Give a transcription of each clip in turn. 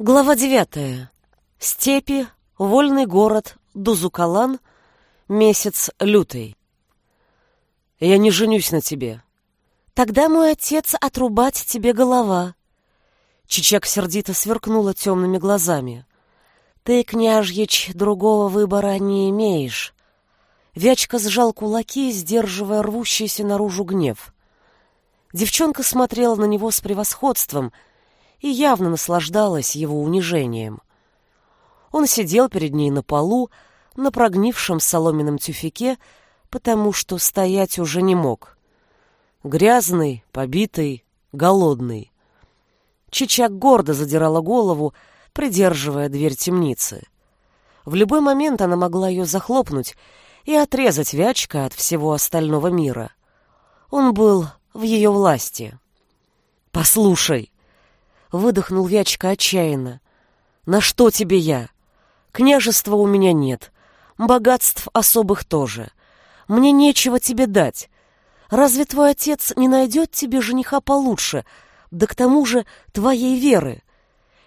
Глава девятая. Степи, вольный город, Дузукалан, месяц лютый. Я не женюсь на тебе. Тогда мой отец отрубать тебе голова. Чичак сердито сверкнула темными глазами. Ты, княжьич, другого выбора не имеешь. Вячка сжал кулаки, сдерживая рвущийся наружу гнев. Девчонка смотрела на него с превосходством и явно наслаждалась его унижением. Он сидел перед ней на полу, на прогнившем соломенном тюфяке, потому что стоять уже не мог. Грязный, побитый, голодный. Чичак гордо задирала голову, придерживая дверь темницы. В любой момент она могла ее захлопнуть и отрезать Вячка от всего остального мира. Он был в ее власти. «Послушай!» — выдохнул Вячка отчаянно. «На что тебе я? Княжества у меня нет, богатств особых тоже. Мне нечего тебе дать. Разве твой отец не найдет тебе жениха получше, да к тому же твоей веры?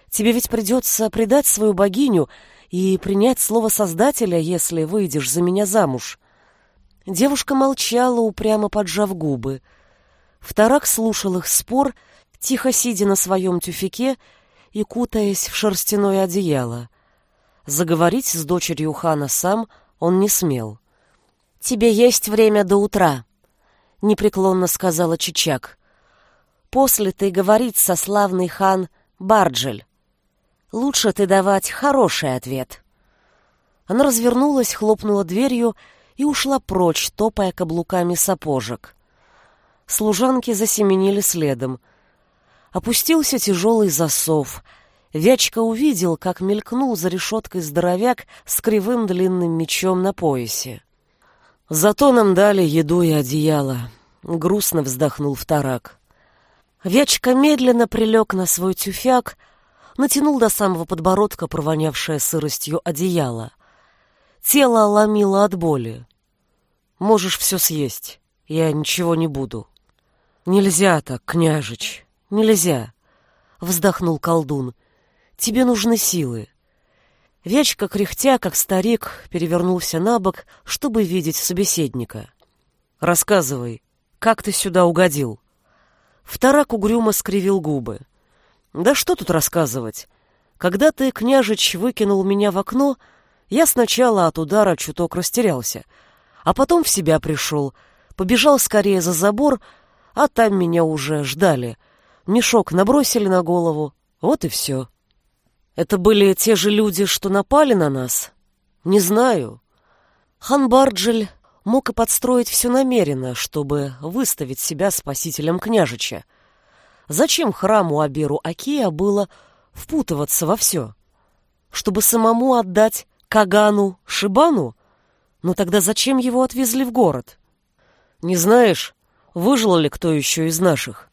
Тебе ведь придется предать свою богиню и принять слово Создателя, если выйдешь за меня замуж». Девушка молчала, упрямо поджав губы. Вторак слушал их спор, тихо сидя на своем тюфяке и кутаясь в шерстяное одеяло. Заговорить с дочерью хана сам он не смел. «Тебе есть время до утра», — непреклонно сказала Чичак. «После ты говорить со славный хан Барджель. Лучше ты давать хороший ответ». Она развернулась, хлопнула дверью и ушла прочь, топая каблуками сапожек. Служанки засеменили следом. Опустился тяжелый засов. Вячка увидел, как мелькнул за решеткой здоровяк с кривым длинным мечом на поясе. «Зато нам дали еду и одеяло», — грустно вздохнул вторак. Вячка медленно прилег на свой тюфяк, натянул до самого подбородка провонявшее сыростью одеяло. Тело ломило от боли. «Можешь все съесть, я ничего не буду». «Нельзя так, княжич, нельзя!» — вздохнул колдун. «Тебе нужны силы». Вячка, кряхтя, как старик, перевернулся на бок, чтобы видеть собеседника. «Рассказывай, как ты сюда угодил?» Вторак угрюмо скривил губы. «Да что тут рассказывать? Когда ты, княжич, выкинул меня в окно, я сначала от удара чуток растерялся, а потом в себя пришел, побежал скорее за забор, а там меня уже ждали. Мешок набросили на голову, вот и все. Это были те же люди, что напали на нас? Не знаю. Хан Барджель мог и подстроить все намеренно, чтобы выставить себя спасителем княжича. Зачем храму Аберу Акия было впутываться во все? Чтобы самому отдать Кагану Шибану? Но тогда зачем его отвезли в город? Не знаешь, Выжил ли кто еще из наших?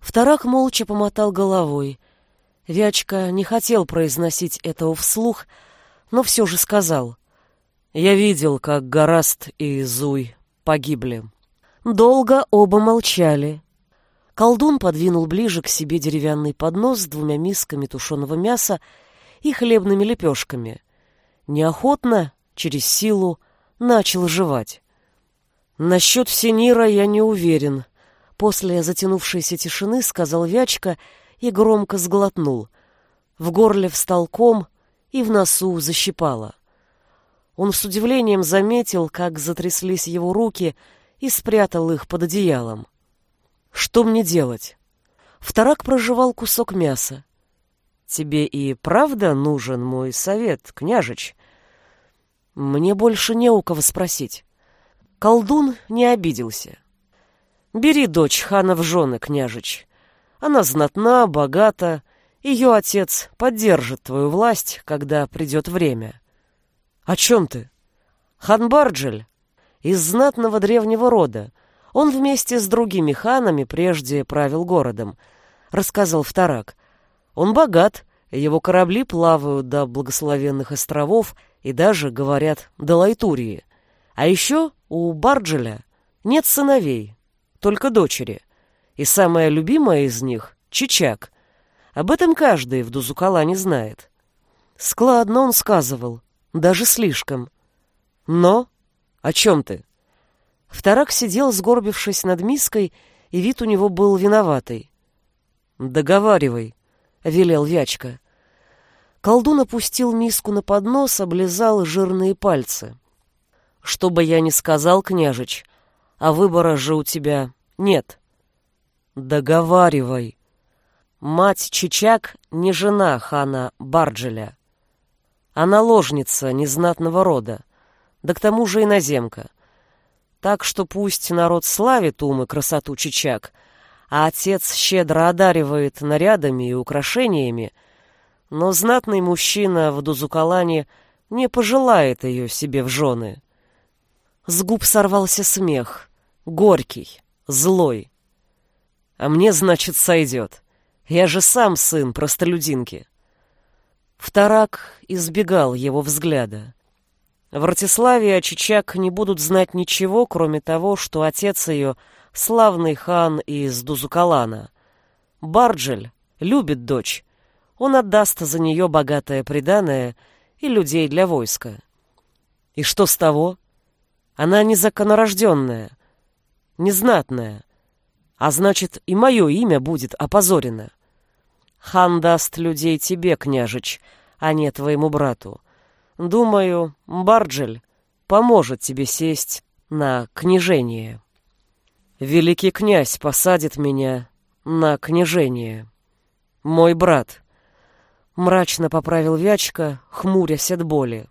Вторак молча помотал головой. Вячка не хотел произносить этого вслух, но все же сказал. «Я видел, как Гораст и Зуй погибли». Долго оба молчали. Колдун подвинул ближе к себе деревянный поднос с двумя мисками тушеного мяса и хлебными лепешками. Неохотно, через силу, начал жевать. Насчет Синира я не уверен. После затянувшейся тишины сказал Вячка и громко сглотнул. В горле встал ком и в носу защипало. Он с удивлением заметил, как затряслись его руки и спрятал их под одеялом. Что мне делать? Вторак прожевал кусок мяса. Тебе и правда нужен мой совет, княжич? Мне больше не у кого спросить. Колдун не обиделся. «Бери дочь хана в жены, княжич. Она знатна, богата, ее отец поддержит твою власть, когда придет время». «О чем ты?» «Хан Барджель из знатного древнего рода. Он вместе с другими ханами прежде правил городом», — рассказал Вторак. «Он богат, его корабли плавают до благословенных островов и даже, говорят, до Лайтурии. А еще у Барджеля нет сыновей, только дочери. И самая любимая из них — Чичак. Об этом каждый в Дузукалане знает. Складно он сказывал, даже слишком. Но... О чем ты? Вторак сидел, сгорбившись над миской, и вид у него был виноватый. «Договаривай», — велел Вячка. Колдун опустил миску на поднос, облизал жирные пальцы. «Что бы я ни сказал, княжич, а выбора же у тебя нет». «Договаривай». Мать Чичак не жена хана Барджеля. Она ложница незнатного рода, да к тому же иноземка. Так что пусть народ славит ум и красоту Чичак, а отец щедро одаривает нарядами и украшениями, но знатный мужчина в Дузукалане не пожелает ее себе в жены. С губ сорвался смех, горький, злой. А мне, значит, сойдет. Я же сам сын простолюдинки. Вторак избегал его взгляда. В Ратиславе о Чичак не будут знать ничего, кроме того, что отец ее — славный хан из Дузукалана. Барджель любит дочь, он отдаст за нее богатое приданое и людей для войска. И что с того? Она незаконорожденная, незнатная, а значит, и мое имя будет опозорено. Хан даст людей тебе, княжич, а не твоему брату. Думаю, Барджель поможет тебе сесть на княжение. Великий князь посадит меня на княжение. Мой брат — Мрачно поправил Вячка, хмурясь от боли.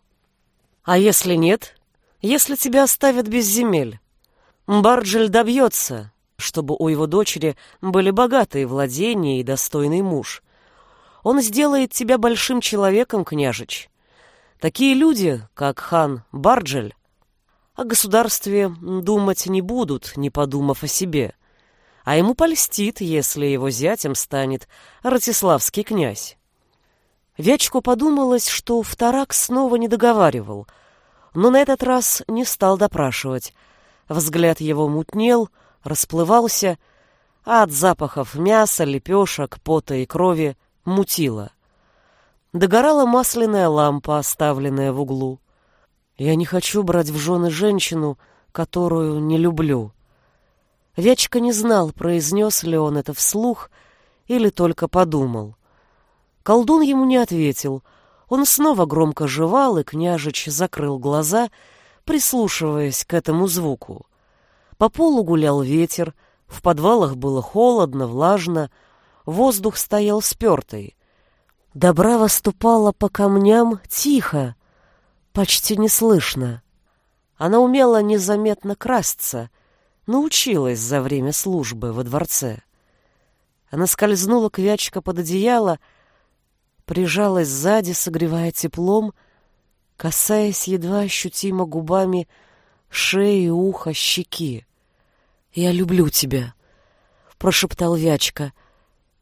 А если нет? Если тебя оставят без земель? Барджель добьется, чтобы у его дочери были богатые владения и достойный муж. Он сделает тебя большим человеком, княжич. Такие люди, как хан Барджель, о государстве думать не будут, не подумав о себе. А ему польстит, если его зятем станет Ратиславский князь. Вячку подумалось, что вторак снова не договаривал, но на этот раз не стал допрашивать. Взгляд его мутнел, расплывался, а от запахов мяса, лепешек, пота и крови мутило. Догорала масляная лампа, оставленная в углу. Я не хочу брать в жены женщину, которую не люблю. Вячка не знал, произнес ли он это вслух или только подумал. Колдун ему не ответил. Он снова громко жевал, и княжич закрыл глаза, прислушиваясь к этому звуку. По полу гулял ветер, в подвалах было холодно, влажно, воздух стоял спертый. Добра ступала по камням тихо, почти неслышно. Она умела незаметно красться, научилась за время службы во дворце. Она скользнула к Вячка под одеяло, прижалась сзади, согревая теплом, касаясь едва ощутимо губами шеи, уха, щеки. «Я люблю тебя», — прошептал Вячка,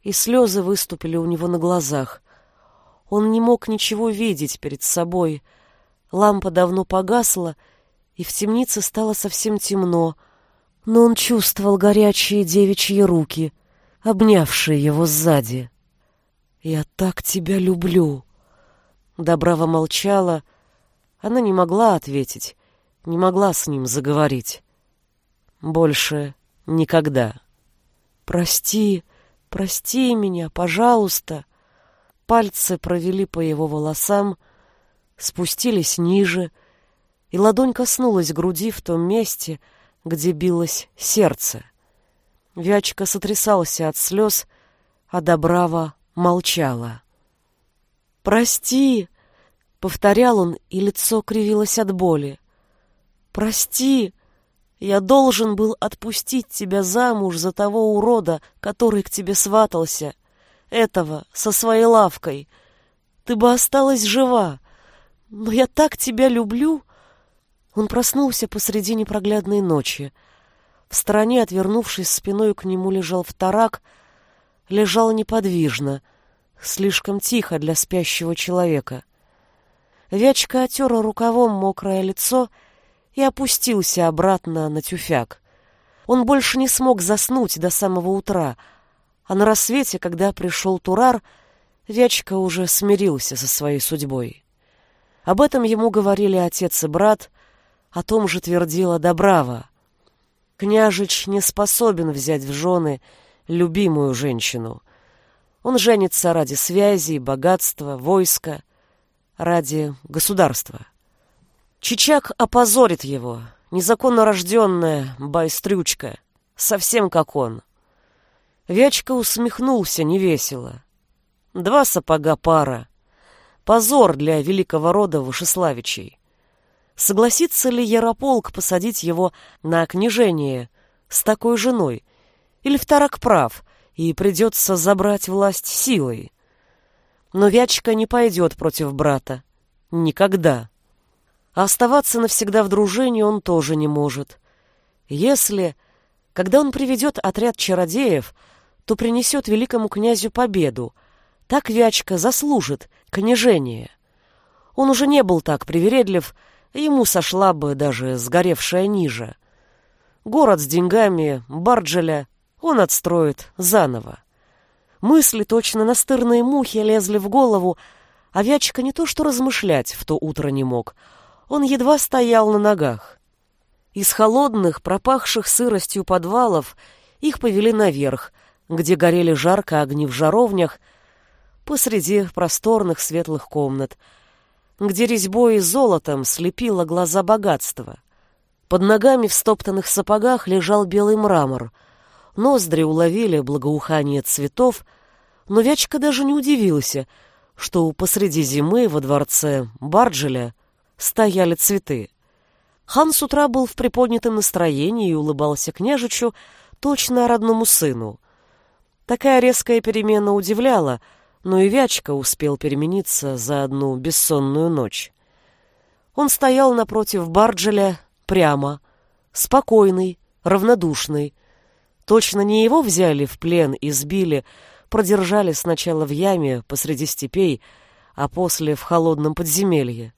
и слезы выступили у него на глазах. Он не мог ничего видеть перед собой. Лампа давно погасла, и в темнице стало совсем темно, но он чувствовал горячие девичьи руки, обнявшие его сзади. «Я так тебя люблю!» Добрава молчала. Она не могла ответить, не могла с ним заговорить. Больше никогда. «Прости, прости меня, пожалуйста!» Пальцы провели по его волосам, спустились ниже, и ладонь коснулась груди в том месте, где билось сердце. Вячка сотрясался от слез, а Добрава молчала. «Прости!» — повторял он, и лицо кривилось от боли. «Прости! Я должен был отпустить тебя замуж за того урода, который к тебе сватался, этого, со своей лавкой. Ты бы осталась жива, но я так тебя люблю!» Он проснулся посреди непроглядной ночи. В стороне, отвернувшись спиной к нему, лежал вторак — лежал неподвижно, слишком тихо для спящего человека. Вячка отер рукавом мокрое лицо и опустился обратно на тюфяк. Он больше не смог заснуть до самого утра, А на рассвете, когда пришел Турар, Вячка уже смирился со своей судьбой. Об этом ему говорили отец и брат, о том же твердила Добрава. Княжич не способен взять в жены любимую женщину. Он женится ради связи, богатства, войска, ради государства. Чичак опозорит его, незаконно рожденная байстрючка, совсем как он. Вячка усмехнулся невесело. Два сапога пара. Позор для великого рода Вышеславичей. Согласится ли Ярополк посадить его на княжение с такой женой? Или вторак прав, и придется забрать власть силой? Но Вячка не пойдет против брата. Никогда. А оставаться навсегда в дружине он тоже не может. Если, когда он приведет отряд чародеев, то принесет великому князю победу, так Вячка заслужит княжение. Он уже не был так привередлив, ему сошла бы даже сгоревшая ниже. Город с деньгами, Барджеля он отстроит заново. Мысли, точно настырные мухи, лезли в голову, а Вячка не то что размышлять в то утро не мог — он едва стоял на ногах. Из холодных, пропахших сыростью подвалов их повели наверх, где горели жарко огни в жаровнях, посреди просторных светлых комнат, где резьбой и золотом слепило глаза богатства. Под ногами в стоптанных сапогах лежал белый мрамор. Ноздри уловили благоухание цветов, но Вячка даже не удивился, что посреди зимы во дворце Барджеля стояли цветы. Хан с утра был в приподнятом настроении и улыбался княжичу, точно родному сыну. Такая резкая перемена удивляла, но и Вячка успел перемениться за одну бессонную ночь. Он стоял напротив Барджеля прямо, спокойный, равнодушный. Точно не его взяли в плен и сбили, продержали сначала в яме посреди степей, а после в холодном подземелье.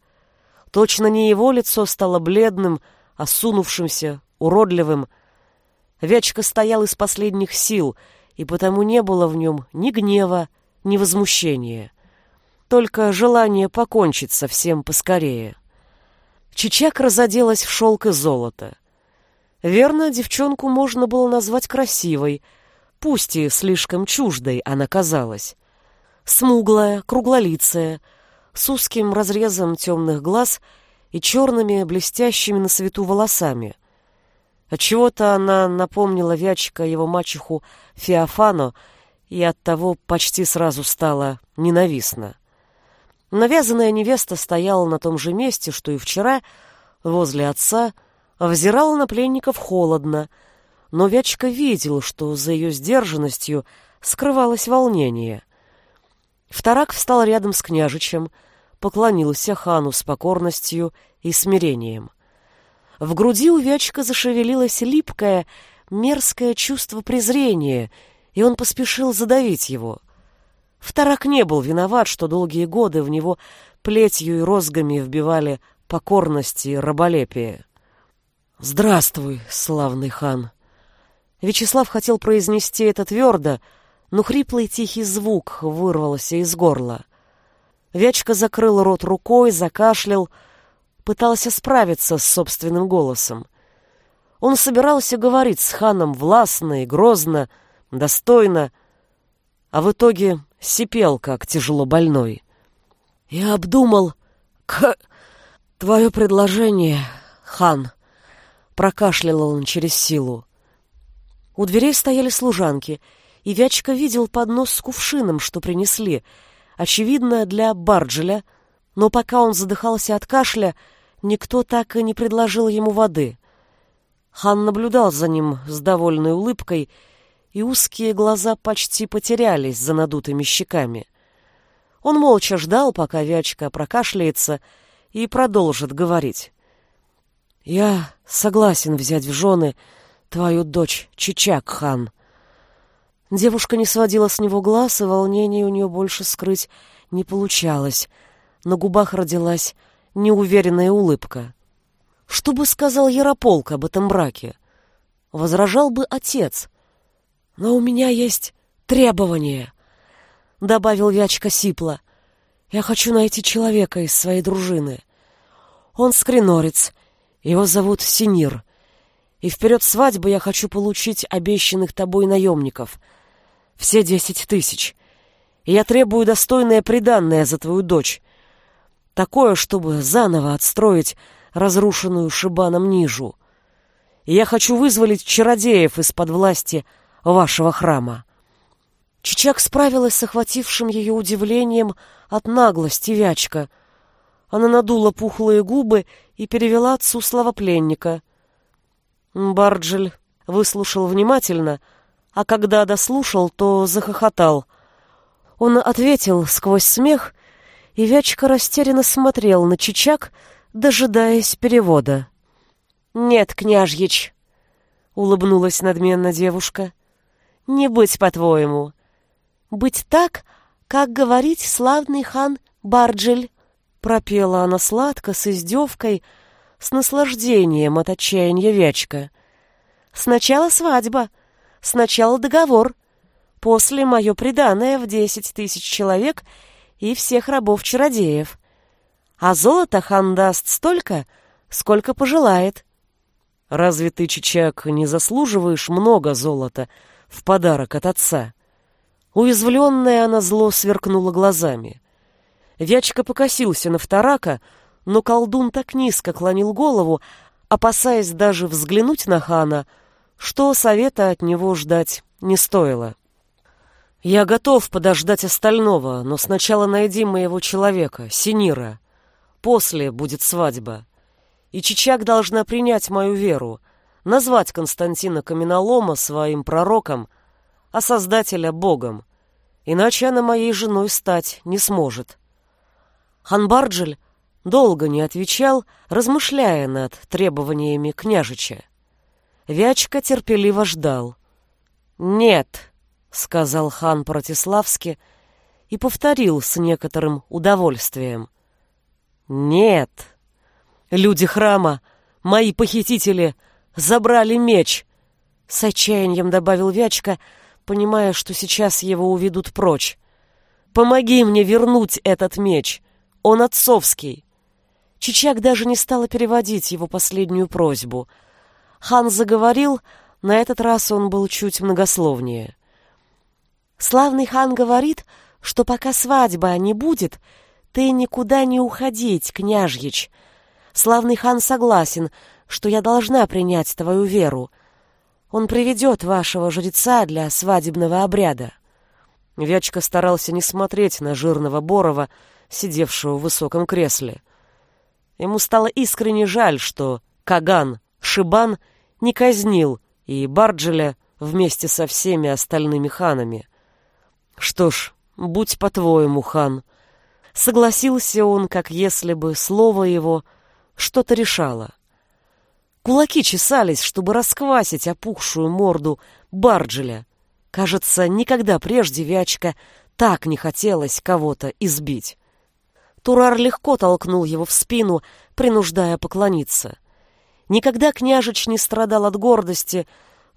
Точно не его лицо стало бледным, осунувшимся, уродливым. Вячка стоял из последних сил, и потому не было в нем ни гнева, ни возмущения. Только желание покончить со всем поскорее. Чичак разоделась в шелк и золото. Верно, девчонку можно было назвать красивой, пусть и слишком чуждой она казалась. Смуглая, круглолицая — с узким разрезом темных глаз и черными блестящими на свету волосами. Отчего-то она напомнила Вячика его мачеху Феофану и оттого почти сразу стала ненавистна. Навязанная невеста стояла на том же месте, что и вчера, возле отца, взирала на пленников холодно, но Вячка видел, что за ее сдержанностью скрывалось волнение. Вторак встал рядом с княжичем, поклонился хану с покорностью и смирением. В груди у Вячка зашевелилось липкое, мерзкое чувство презрения, и он поспешил задавить его. Вторак не был виноват, что долгие годы в него плетью и розгами вбивали покорность и раболепие. «Здравствуй, славный хан!» Вячеслав хотел произнести это твердо, но хриплый тихий звук вырвался из горла. Вячка закрыл рот рукой, закашлял, пытался справиться с собственным голосом. Он собирался говорить с ханом властно и грозно, достойно, а в итоге сипел, как тяжело больной. «Я обдумал к... твое предложение, хан», — прокашлял он через силу. У дверей стояли служанки, и Вячка видел поднос с кувшином, что принесли — очевидно, для Барджеля, но пока он задыхался от кашля, никто так и не предложил ему воды. Хан наблюдал за ним с довольной улыбкой, и узкие глаза почти потерялись за надутыми щеками. Он молча ждал, пока Вячка прокашляется и продолжит говорить. «Я согласен взять в жены твою дочь Чичак, хан», Девушка не сводила с него глаз, и волнение у нее больше скрыть не получалось. На губах родилась неуверенная улыбка. Что бы сказал Ярополк об этом браке? Возражал бы отец. Но у меня есть требование, — добавил Вячка сипло. Я хочу найти человека из своей дружины. Он скринорец, его зовут Синир. И вперед свадьбы я хочу получить обещанных тобой наемников. Все десять тысяч. И я требую достойное приданное за твою дочь. Такое, чтобы заново отстроить разрушенную Шибаном Нижу. И я хочу вызволить чародеев из-под власти вашего храма. Чичак справилась с охватившим ее удивлением от наглости Вячка. Она надула пухлые губы и перевела отцу слова пленника. Барджель выслушал внимательно, а когда дослушал, то захохотал. Он ответил сквозь смех, и Вячка растерянно смотрел на Чичак, дожидаясь перевода. «Нет, княжьич», — улыбнулась надменно девушка, — «не быть, по-твоему. Быть так, как говорить славный хан Барджель», — пропела она сладко, с издевкой, с наслаждением от отчаяния Вячка. «Сначала свадьба, сначала договор, после мое преданное в десять тысяч человек и всех рабов-чародеев. А золото хан даст столько, сколько пожелает». «Разве ты, Чичак, не заслуживаешь много золота в подарок от отца?» Уязвленная она зло сверкнула глазами. Вячка покосился на вторака, но колдун так низко клонил голову, опасаясь даже взглянуть на хана, что совета от него ждать не стоило. «Я готов подождать остального, но сначала найди моего человека, Синира. После будет свадьба. И Чичак должна принять мою веру, назвать Константина Каменолома своим пророком — а Создателя Богом, иначе она моей женой стать не сможет. Ханбарджель долго не отвечал, размышляя над требованиями княжича. Вячка терпеливо ждал. «Нет», — сказал хан Протиславски и повторил с некоторым удовольствием. «Нет, люди храма, мои похитители, забрали меч», — с отчаянием добавил Вячка, — понимая, что сейчас его уведут прочь. «Помоги мне вернуть этот меч! Он отцовский!» Чичак даже не стала переводить его последнюю просьбу. Хан заговорил, на этот раз он был чуть многословнее. «Славный хан говорит, что пока свадьба не будет, ты никуда не уходить, княжьич. Славный хан согласен, что я должна принять твою веру. Он приведет вашего жреца для свадебного обряда. Вячка старался не смотреть на жирного Борова, сидевшего в высоком кресле. Ему стало искренне жаль, что Каган, Шибан не казнил и Барджеля вместе со всеми остальными ханами. Что ж, будь по-твоему, хан. Согласился он, как если бы слово его что-то решало. Кулаки чесались, чтобы расквасить опухшую морду Барджеля. Кажется, никогда прежде Вячка так не хотелось кого-то избить. Турар легко толкнул его в спину, принуждая поклониться. Никогда княжич не страдал от гордости,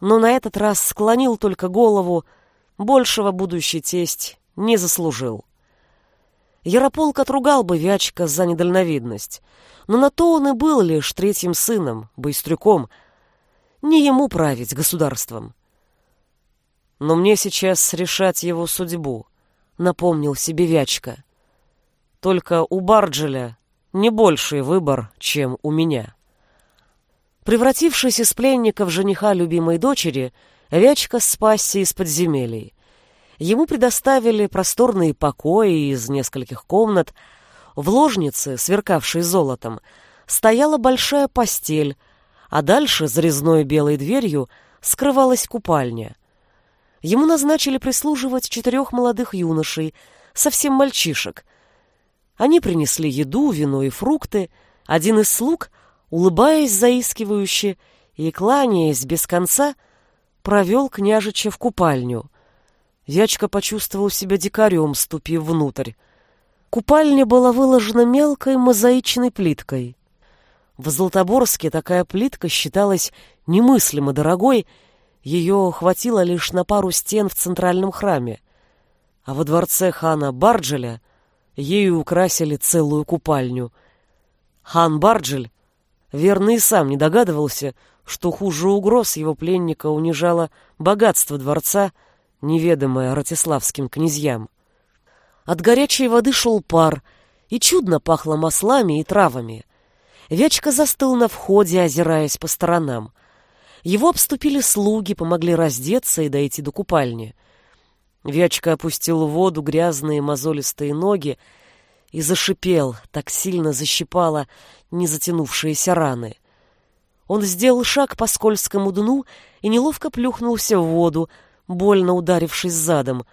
но на этот раз склонил только голову, большего будущий тесть не заслужил. Ярополк отругал бы Вячка за недальновидность, но на то он и был лишь третьим сыном, быстрюком. Не ему править государством. Но мне сейчас решать его судьбу, напомнил себе Вячка. Только у Барджеля не больший выбор, чем у меня. Превратившись из пленника в жениха любимой дочери, Вячка спасся из подземелий. Ему предоставили просторные покои из нескольких комнат, в ложнице, сверкавшей золотом, стояла большая постель, а дальше, за резной белой дверью, скрывалась купальня. Ему назначили прислуживать четырех молодых юношей, совсем мальчишек. Они принесли еду, вино и фрукты. Один из слуг, улыбаясь заискивающе и кланяясь без конца, провел княжича в купальню. Ячка почувствовал себя дикарем, ступив внутрь. Купальня была выложена мелкой мозаичной плиткой. В Златоборске такая плитка считалась немыслимо дорогой, Ее хватило лишь на пару стен в центральном храме, а во дворце хана Барджеля ею украсили целую купальню. Хан Барджель, верно и сам не догадывался, что хуже угроз его пленника унижало богатство дворца, неведомое ратиславским князьям. От горячей воды шел пар, и чудно пахло маслами и травами. Вячка застыл на входе, озираясь по сторонам. Его обступили слуги, помогли раздеться и дойти до купальни. Вячка опустил в воду грязные мозолистые ноги и зашипел, так сильно защипало незатянувшиеся раны. Он сделал шаг по скользкому дну и неловко плюхнулся в воду, больно ударившись задом.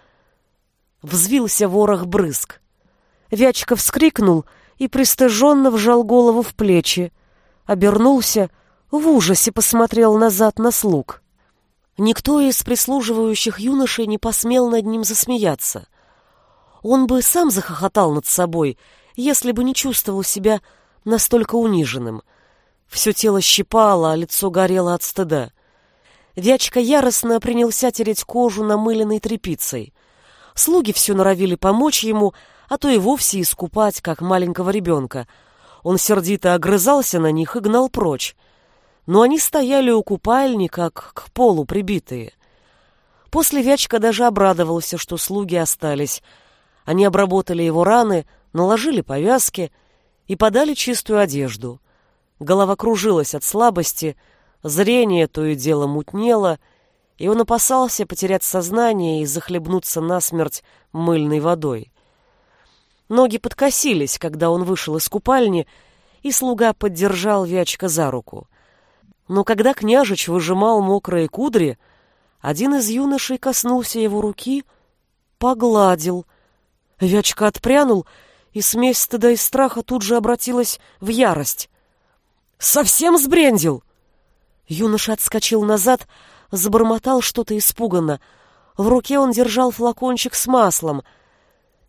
Взвился ворох брызг. Вячка вскрикнул и пристыженно вжал голову в плечи. Обернулся, в ужасе посмотрел назад на слуг. Никто из прислуживающих юношей не посмел над ним засмеяться. Он бы сам захохотал над собой, если бы не чувствовал себя настолько униженным. Все тело щипало, а лицо горело от стыда. Вячка яростно принялся тереть кожу намыленной тряпицей. Слуги все норовили помочь ему, а то и вовсе искупать, как маленького ребенка. Он сердито огрызался на них и гнал прочь. Но они стояли у купальни, как к полу прибитые. После Вячка даже обрадовался, что слуги остались. Они обработали его раны, наложили повязки и подали чистую одежду. Голова кружилась от слабости, зрение то и дело мутнело, и он опасался потерять сознание и захлебнуться насмерть мыльной водой. Ноги подкосились, когда он вышел из купальни, и слуга поддержал Вячка за руку. Но когда княжич выжимал мокрые кудри, один из юношей коснулся его руки, погладил. Вячка отпрянул, и смесь стыда и страха тут же обратилась в ярость. «Совсем сбрендил!» Юноша отскочил назад, забормотал что-то испуганно. В руке он держал флакончик с маслом —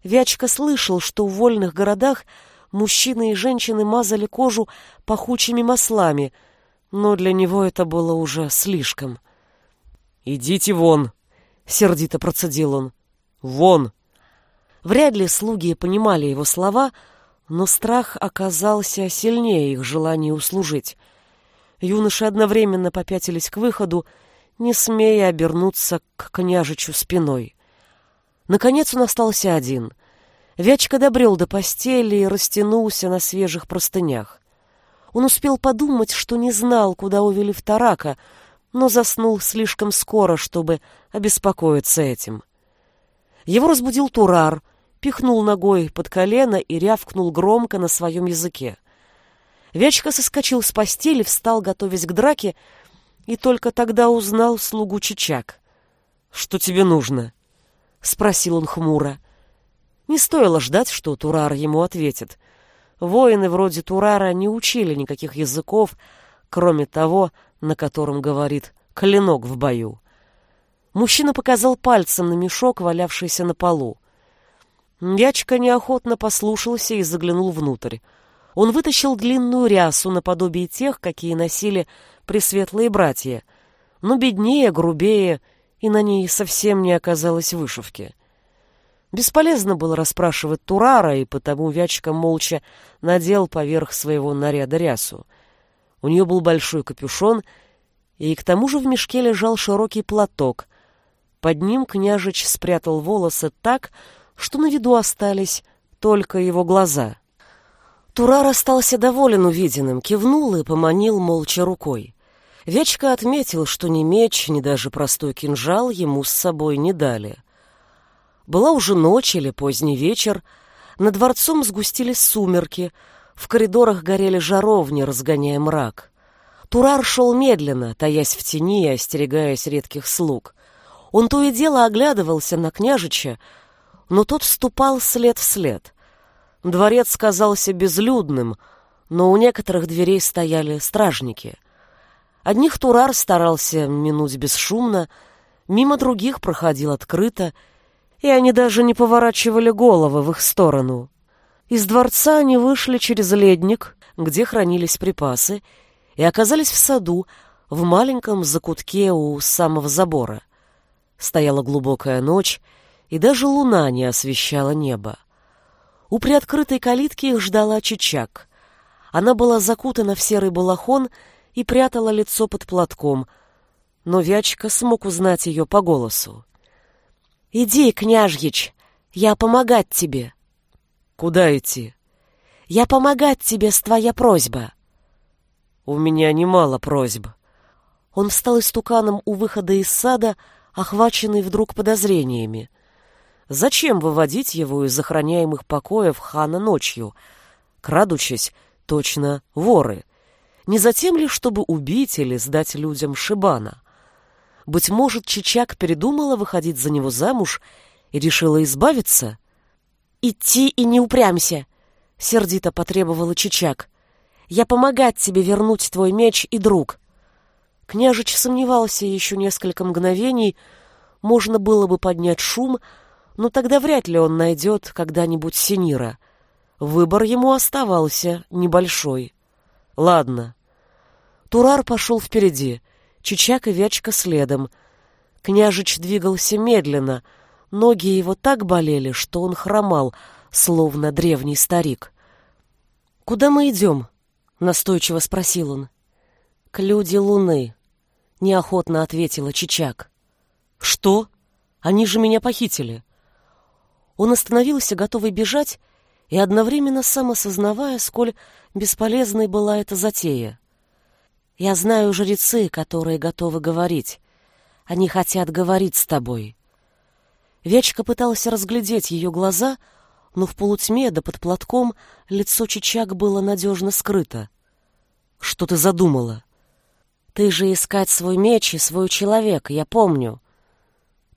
Вячка слышал, что в вольных городах мужчины и женщины мазали кожу пахучими маслами, но для него это было уже слишком. «Идите вон!» — сердито процедил он. «Вон!» Вряд ли слуги понимали его слова, но страх оказался сильнее их желания услужить. Юноши одновременно попятились к выходу, не смея обернуться к княжичу спиной. Наконец он остался один. Вячка добрел до постели и растянулся на свежих простынях. Он успел подумать, что не знал, куда увели вторака, но заснул слишком скоро, чтобы обеспокоиться этим. Его разбудил Турар, пихнул ногой под колено и рявкнул громко на своем языке. Вячка соскочил с постели, встал, готовясь к драке, и только тогда узнал слугу Чичак. «Что тебе нужно?» — спросил он хмуро. Не стоило ждать, что Турар ему ответит. Воины вроде Турара не учили никаких языков, кроме того, на котором говорит клинок в бою. Мужчина показал пальцем на мешок, валявшийся на полу. Ячка неохотно послушался и заглянул внутрь. Он вытащил длинную рясу наподобие тех, какие носили пресветлые братья, но беднее, грубее и на ней совсем не оказалось вышивки. Бесполезно было расспрашивать Турара, и потому Вячка молча надел поверх своего наряда рясу. У нее был большой капюшон, и к тому же в мешке лежал широкий платок. Под ним княжич спрятал волосы так, что на виду остались только его глаза. Турар остался доволен увиденным, кивнул и поманил молча рукой. Вечка отметил, что ни меч, ни даже простой кинжал ему с собой не дали. Была уже ночь или поздний вечер, над дворцом сгустились сумерки, в коридорах горели жаровни, разгоняя мрак. Турар шел медленно, таясь в тени и остерегаясь редких слуг. Он то и дело оглядывался на княжича, но тот вступал след в след. Дворец казался безлюдным, но у некоторых дверей стояли стражники — Одних Турар старался минуть бесшумно, мимо других проходил открыто, и они даже не поворачивали головы в их сторону. Из дворца они вышли через ледник, где хранились припасы, и оказались в саду, в маленьком закутке у самого забора. Стояла глубокая ночь, и даже луна не освещала небо. У приоткрытой калитки их ждала Чичак. Она была закутана в серый балахон и прятала лицо под платком, но Вячка смог узнать ее по голосу. «Иди, княжьич, я помогать тебе». «Куда идти?» «Я помогать тебе с твоя просьба». «У меня немало просьб». Он встал истуканом у выхода из сада, охваченный вдруг подозрениями. Зачем выводить его из охраняемых покоев хана ночью? Крадучись, точно воры. Не затем ли, чтобы убить или сдать людям Шибана? Быть может, Чичак передумала выходить за него замуж и решила избавиться? «Идти и не упрямься!» — сердито потребовала Чичак. «Я помогать тебе вернуть твой меч и друг». Княжич сомневался еще несколько мгновений, можно было бы поднять шум, но тогда вряд ли он найдет когда-нибудь Синира. Выбор ему оставался небольшой. Ладно. Турар пошел впереди, Чичак и Вячка следом. Княжич двигался медленно, ноги его так болели, что он хромал, словно древний старик. «Куда мы идем?» — настойчиво спросил он. «К люди Луны», — неохотно ответила Чичак. «Что? Они же меня похитили». Он остановился, готовый бежать, и одновременно сам осознавая, сколь бесполезной была эта затея. «Я знаю жрецы, которые готовы говорить. Они хотят говорить с тобой». Вячка пытался разглядеть ее глаза, но в полутьме да под платком лицо Чичак было надежно скрыто. «Что ты задумала?» «Ты же искать свой меч и свой человек, я помню.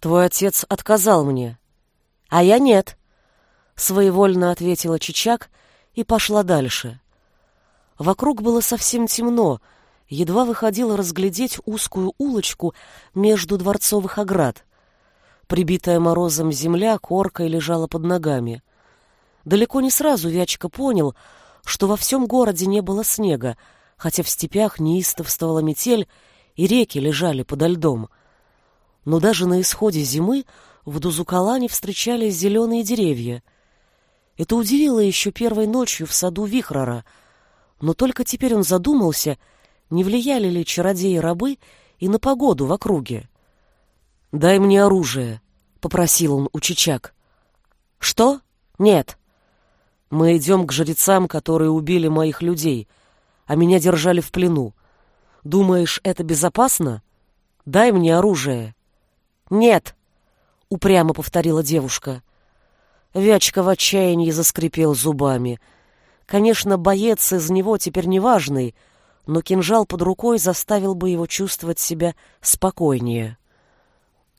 Твой отец отказал мне». «А я нет», — своевольно ответила Чичак и пошла дальше. Вокруг было совсем темно, едва выходило разглядеть узкую улочку между дворцовых оград. Прибитая морозом земля коркой лежала под ногами. Далеко не сразу Вячка понял, что во всем городе не было снега, хотя в степях неистовствовала метель, и реки лежали подо льдом. Но даже на исходе зимы в Дузукалане встречались зеленые деревья. Это удивило еще первой ночью в саду Вихрара, но только теперь он задумался, не влияли ли чародеи-рабы и на погоду в округе. «Дай мне оружие», — попросил он у Чичак. «Что? Нет. Мы идем к жрецам, которые убили моих людей, а меня держали в плену. Думаешь, это безопасно? Дай мне оружие». «Нет», упрямо повторила девушка. Вячка в отчаянии заскрипел зубами. Конечно, боец из него теперь неважный, но кинжал под рукой заставил бы его чувствовать себя спокойнее.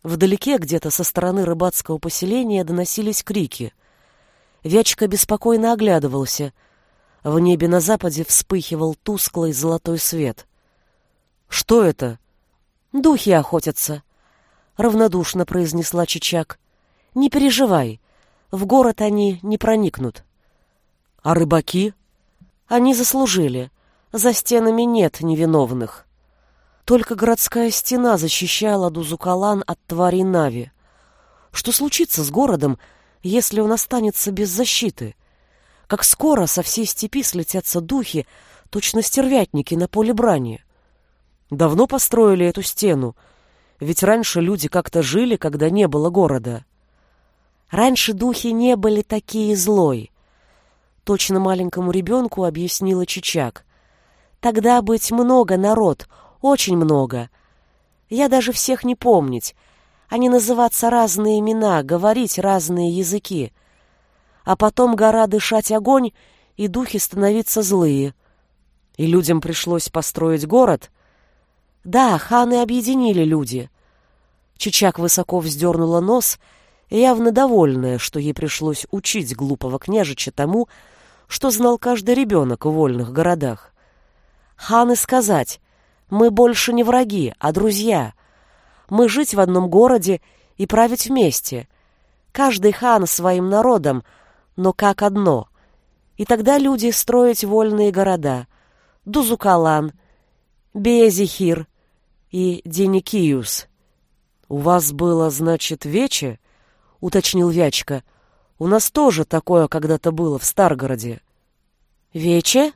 Вдалеке, где-то со стороны рыбацкого поселения, доносились крики. Вячка беспокойно оглядывался. В небе на западе вспыхивал тусклый золотой свет. «Что это?» «Духи охотятся», — равнодушно произнесла Чичак. «Не переживай, в город они не проникнут». «А рыбаки?» «Они заслужили. За стенами нет невиновных». Только городская стена защищала Дузукалан от тварей Нави. Что случится с городом, если он останется без защиты? Как скоро со всей степи слетятся духи, точно стервятники на поле брани. Давно построили эту стену, ведь раньше люди как-то жили, когда не было города. Раньше духи не были такие злой. Точно маленькому ребенку объяснила Чичак. Тогда быть много народ, очень много. Я даже всех не помнить. Они называться разные имена, говорить разные языки. А потом гора дышать огонь, и духи становиться злые. И людям пришлось построить город — да, ханы объединили люди. Чичак высоко вздернула нос, явно довольная, что ей пришлось учить глупого княжича тому, что знал каждый ребенок в вольных городах. Ханы сказать, мы больше не враги, а друзья. Мы жить в одном городе и править вместе. Каждый хан своим народом, но как одно. И тогда люди строить вольные города. Дузукалан, Беязихир, и Деникиус. У вас было, значит, вече? уточнил Вячка. У нас тоже такое когда-то было в Старгороде. Вече?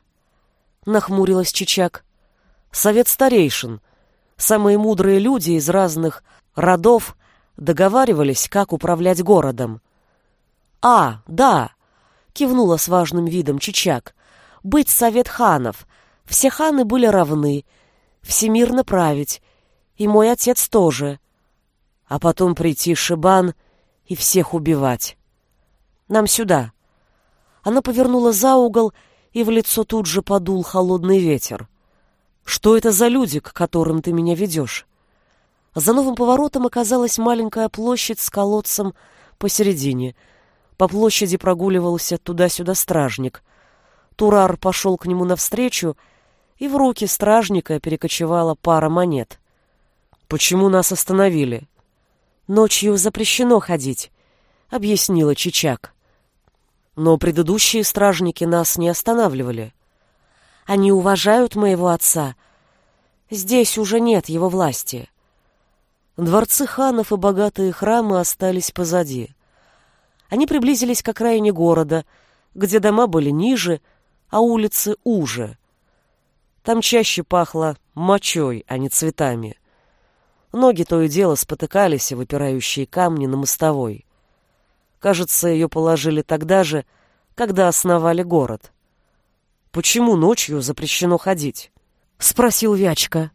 Нахмурилась Чичак. Совет старейшин. Самые мудрые люди из разных родов договаривались, как управлять городом. А, да, кивнула с важным видом Чичак. Быть совет ханов. Все ханы были равны, всемирно править, и мой отец тоже. А потом прийти Шибан и всех убивать. Нам сюда. Она повернула за угол, и в лицо тут же подул холодный ветер. Что это за люди, к которым ты меня ведешь? За новым поворотом оказалась маленькая площадь с колодцем посередине. По площади прогуливался туда-сюда стражник. Турар пошел к нему навстречу, и в руки стражника перекочевала пара монет. «Почему нас остановили?» «Ночью запрещено ходить», — объяснила Чичак. «Но предыдущие стражники нас не останавливали». Они уважают моего отца. Здесь уже нет его власти. Дворцы ханов и богатые храмы остались позади. Они приблизились к окраине города, где дома были ниже, а улицы уже. Там чаще пахло мочой, а не цветами. Ноги то и дело спотыкались, выпирающие камни на мостовой. Кажется, ее положили тогда же, когда основали город. Почему ночью запрещено ходить? Спросил Вячка.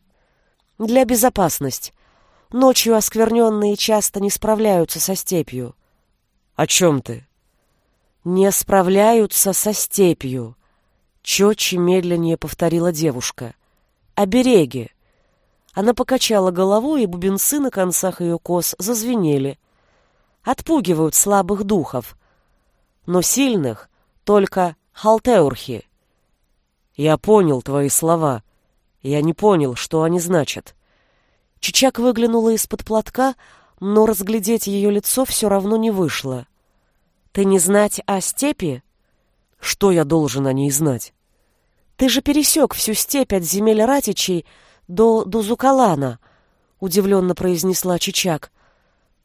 Для безопасности. Ночью оскверненные часто не справляются со степью. О чем ты? Не справляются со степью. Четче медленнее повторила девушка. Обереги. Она покачала головой, и бубенцы на концах ее кос зазвенели. Отпугивают слабых духов. Но сильных только халтеурхи. Я понял твои слова. Я не понял, что они значат. Чичак выглянула из-под платка, но разглядеть ее лицо все равно не вышло. Ты не знать о степи? Что я должен о ней знать? Ты же пересек всю степь от земель Ратичей до Дузукалана, удивленно произнесла Чичак.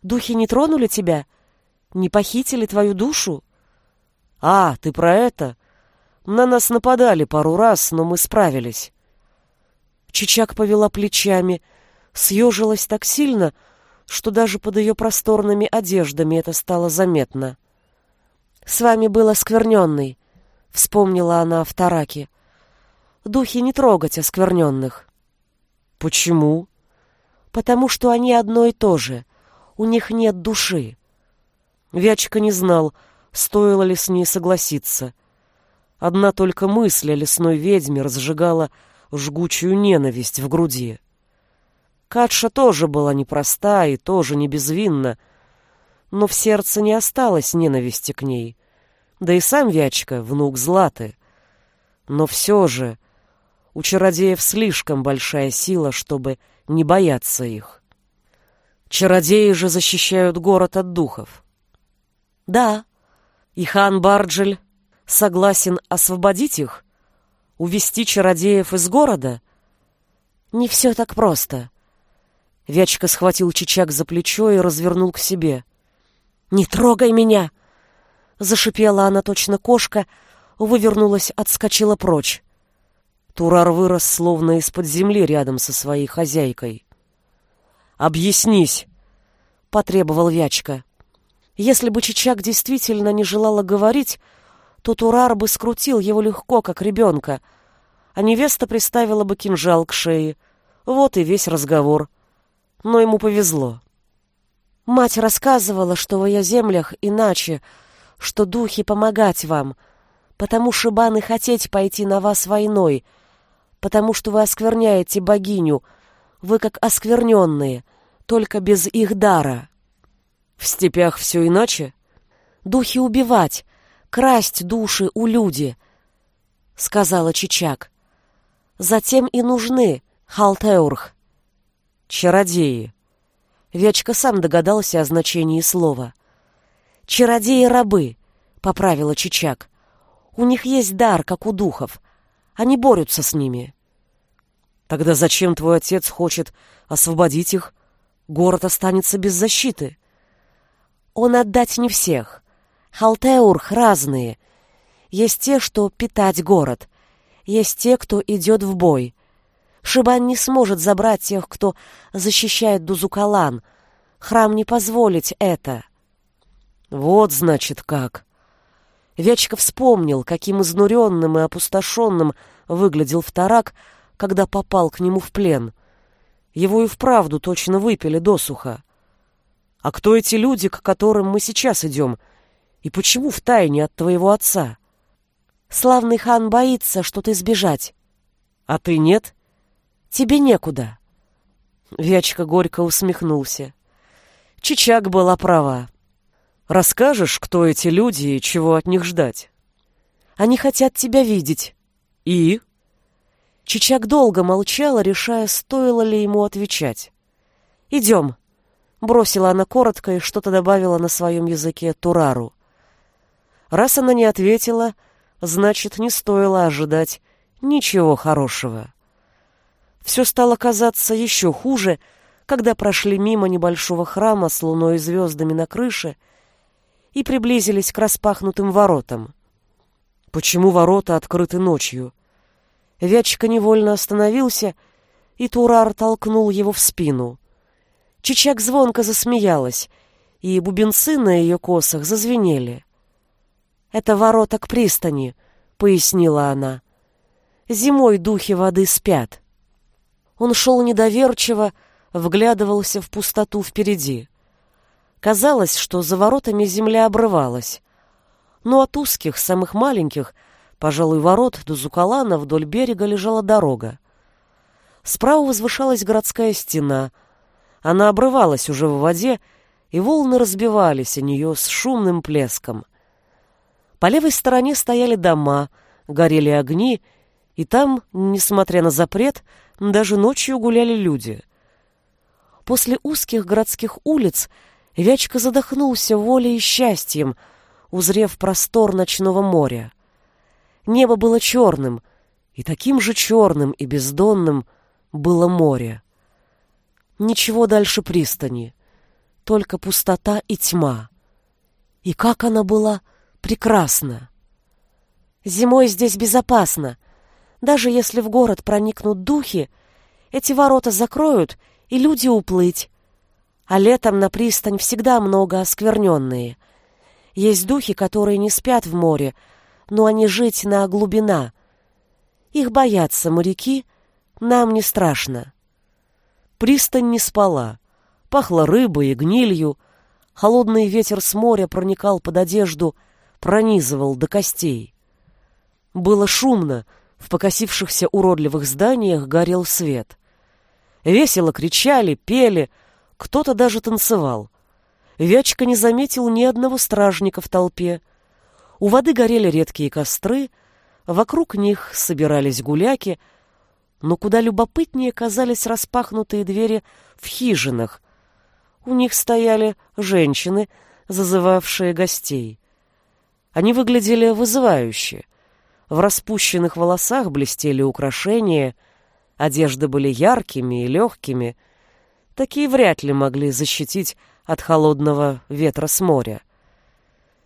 Духи не тронули тебя? Не похитили твою душу? А, ты про это? На нас нападали пару раз, но мы справились. Чичак повела плечами, съежилась так сильно, что даже под ее просторными одеждами это стало заметно. «С вами был оскверненный», — вспомнила она в тараке. «Духи не трогать оскверненных». «Почему?» «Потому что они одно и то же. У них нет души». Вячка не знал, стоило ли с ней согласиться. Одна только мысль о лесной ведьме разжигала жгучую ненависть в груди. Катша тоже была непроста и тоже не безвинна, но в сердце не осталось ненависти к ней. Да и сам Вячка — внук Златы. Но все же у чародеев слишком большая сила, чтобы не бояться их. Чародеи же защищают город от духов. Да, и хан Барджель согласен освободить их? Увести чародеев из города? Не все так просто. Вячка схватил Чичак за плечо и развернул к себе. «Не трогай меня!» Зашипела она точно кошка, вывернулась, отскочила прочь. Турар вырос словно из-под земли рядом со своей хозяйкой. «Объяснись!» — потребовал Вячка. Если бы Чичак действительно не желала говорить, то Турар бы скрутил его легко, как ребенка, а невеста приставила бы кинжал к шее. Вот и весь разговор. Но ему повезло. Мать рассказывала, что в ее землях иначе, что духи помогать вам, потому шибаны хотеть пойти на вас войной, потому что вы оскверняете богиню, вы как оскверненные, только без их дара. В степях все иначе? Духи убивать, красть души у люди, — сказала Чичак. Затем и нужны халтеурх. Чародеи. Вячка сам догадался о значении слова. Чародеи-рабы, — поправила Чичак. У них есть дар, как у духов. Они борются с ними. Тогда зачем твой отец хочет освободить их? Город останется без защиты. Он отдать не всех. Халтеурх разные. Есть те, что питать город. Есть те, кто идет в бой. Шибан не сможет забрать тех, кто защищает Дузукалан. Храм не позволить это. Вот, значит, как. Вячка вспомнил, каким изнуренным и опустошенным выглядел вторак, когда попал к нему в плен. Его и вправду точно выпили досуха. А кто эти люди, к которым мы сейчас идем? И почему в тайне от твоего отца? Славный хан боится что-то избежать. А ты нет? Тебе некуда. Вячка горько усмехнулся. Чичак была права. Расскажешь, кто эти люди и чего от них ждать? Они хотят тебя видеть. И? Чичак долго молчала, решая, стоило ли ему отвечать. «Идем», — бросила она коротко и что-то добавила на своем языке Турару. Раз она не ответила, значит, не стоило ожидать ничего хорошего. Все стало казаться еще хуже, когда прошли мимо небольшого храма с луной и звездами на крыше и приблизились к распахнутым воротам. Почему ворота открыты ночью? Вячка невольно остановился, и Турар толкнул его в спину. Чичак звонко засмеялась, и бубенцы на ее косах зазвенели. «Это ворота к пристани», — пояснила она. «Зимой духи воды спят». Он шел недоверчиво, вглядывался в пустоту впереди. Казалось, что за воротами земля обрывалась. Но от узких, самых маленьких, пожалуй, ворот до Зукалана вдоль берега лежала дорога. Справа возвышалась городская стена. Она обрывалась уже в воде, и волны разбивались о нее с шумным плеском. По левой стороне стояли дома, горели огни, и там, несмотря на запрет, даже ночью гуляли люди. После узких городских улиц Вячка задохнулся волей и счастьем, узрев простор ночного моря. Небо было черным, и таким же черным и бездонным было море. Ничего дальше пристани, только пустота и тьма. И как она была прекрасна! Зимой здесь безопасно. Даже если в город проникнут духи, эти ворота закроют, и люди уплыть. А летом на пристань всегда много оскверненные. Есть духи, которые не спят в море, но они жить на глубина. Их боятся моряки, нам не страшно. Пристань не спала. Пахло рыбой и гнилью. Холодный ветер с моря проникал под одежду, пронизывал до костей. Было шумно, в покосившихся уродливых зданиях горел свет. Весело кричали, пели, кто-то даже танцевал. Вячка не заметил ни одного стражника в толпе. У воды горели редкие костры, вокруг них собирались гуляки, но куда любопытнее казались распахнутые двери в хижинах. У них стояли женщины, зазывавшие гостей. Они выглядели вызывающе. В распущенных волосах блестели украшения, одежды были яркими и легкими. Такие вряд ли могли защитить от холодного ветра с моря.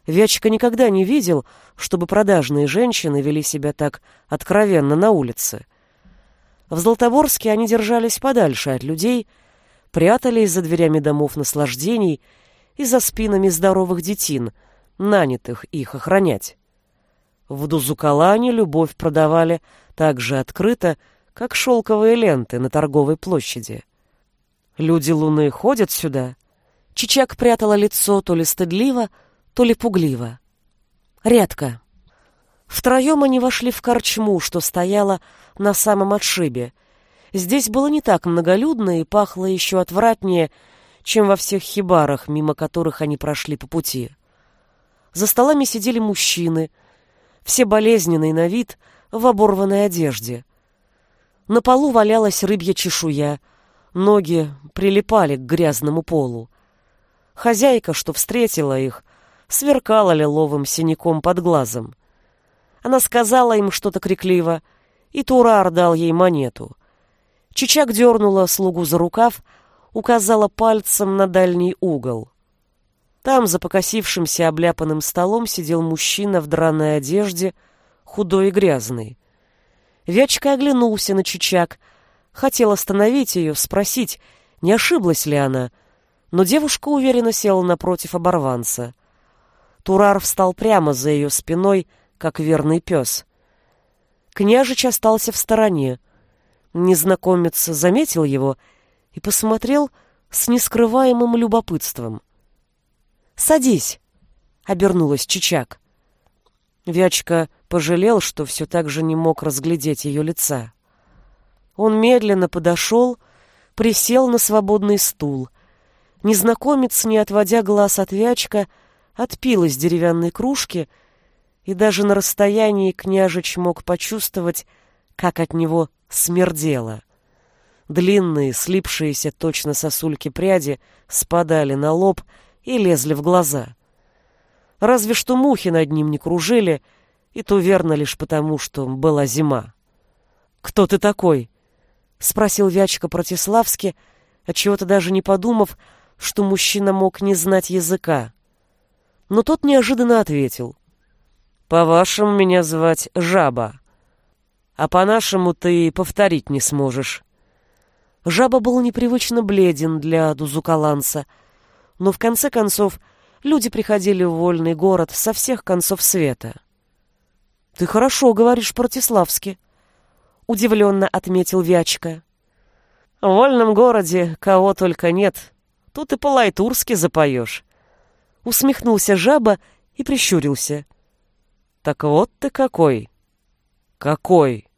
Вячка никогда не видел, чтобы продажные женщины вели себя так откровенно на улице. В Златоборске они держались подальше от людей, прятались за дверями домов наслаждений и за спинами здоровых детин, нанятых их охранять. В Дузукалане любовь продавали так же открыто, как шелковые ленты на торговой площади. Люди Луны ходят сюда. Чичак прятала лицо то ли стыдливо, то ли пугливо. Редко. Втроем они вошли в корчму, что стояла на самом отшибе. Здесь было не так многолюдно и пахло еще отвратнее, чем во всех хибарах, мимо которых они прошли по пути. За столами сидели мужчины, все болезненные на вид, в оборванной одежде. На полу валялась рыбья чешуя, ноги прилипали к грязному полу. Хозяйка, что встретила их, сверкала лиловым синяком под глазом. Она сказала им что-то крикливо, и Турар дал ей монету. Чичак дернула слугу за рукав, указала пальцем на дальний угол. Там, за покосившимся обляпанным столом, сидел мужчина в драной одежде, худой и грязный. Вячка оглянулся на Чичак, хотел остановить ее, спросить, не ошиблась ли она, но девушка уверенно села напротив оборванца. Турар встал прямо за ее спиной, как верный пес. Княжич остался в стороне. Незнакомец заметил его и посмотрел с нескрываемым любопытством. «Садись!» — обернулась Чичак. Вячка пожалел, что все так же не мог разглядеть ее лица. Он медленно подошел, присел на свободный стул. Незнакомец, не отводя глаз от Вячка, отпил из деревянной кружки, и даже на расстоянии княжич мог почувствовать, как от него смердело. Длинные, слипшиеся точно сосульки пряди спадали на лоб и лезли в глаза. Разве что мухи над ним не кружили, и то верно лишь потому, что была зима. «Кто ты такой?» — спросил Вячка Протиславски, отчего-то даже не подумав, что мужчина мог не знать языка. Но тот неожиданно ответил. «По-вашему меня звать Жаба, а по-нашему ты повторить не сможешь». Жаба был непривычно бледен для дузукаланца, но в конце концов люди приходили в вольный город со всех концов света. «Ты хорошо говоришь по-протиславски», — удивленно отметил Вячка. «В вольном городе кого только нет. Тут и по-лайтурски запоешь». Усмехнулся жаба и прищурился. «Так вот ты какой!» «Какой?»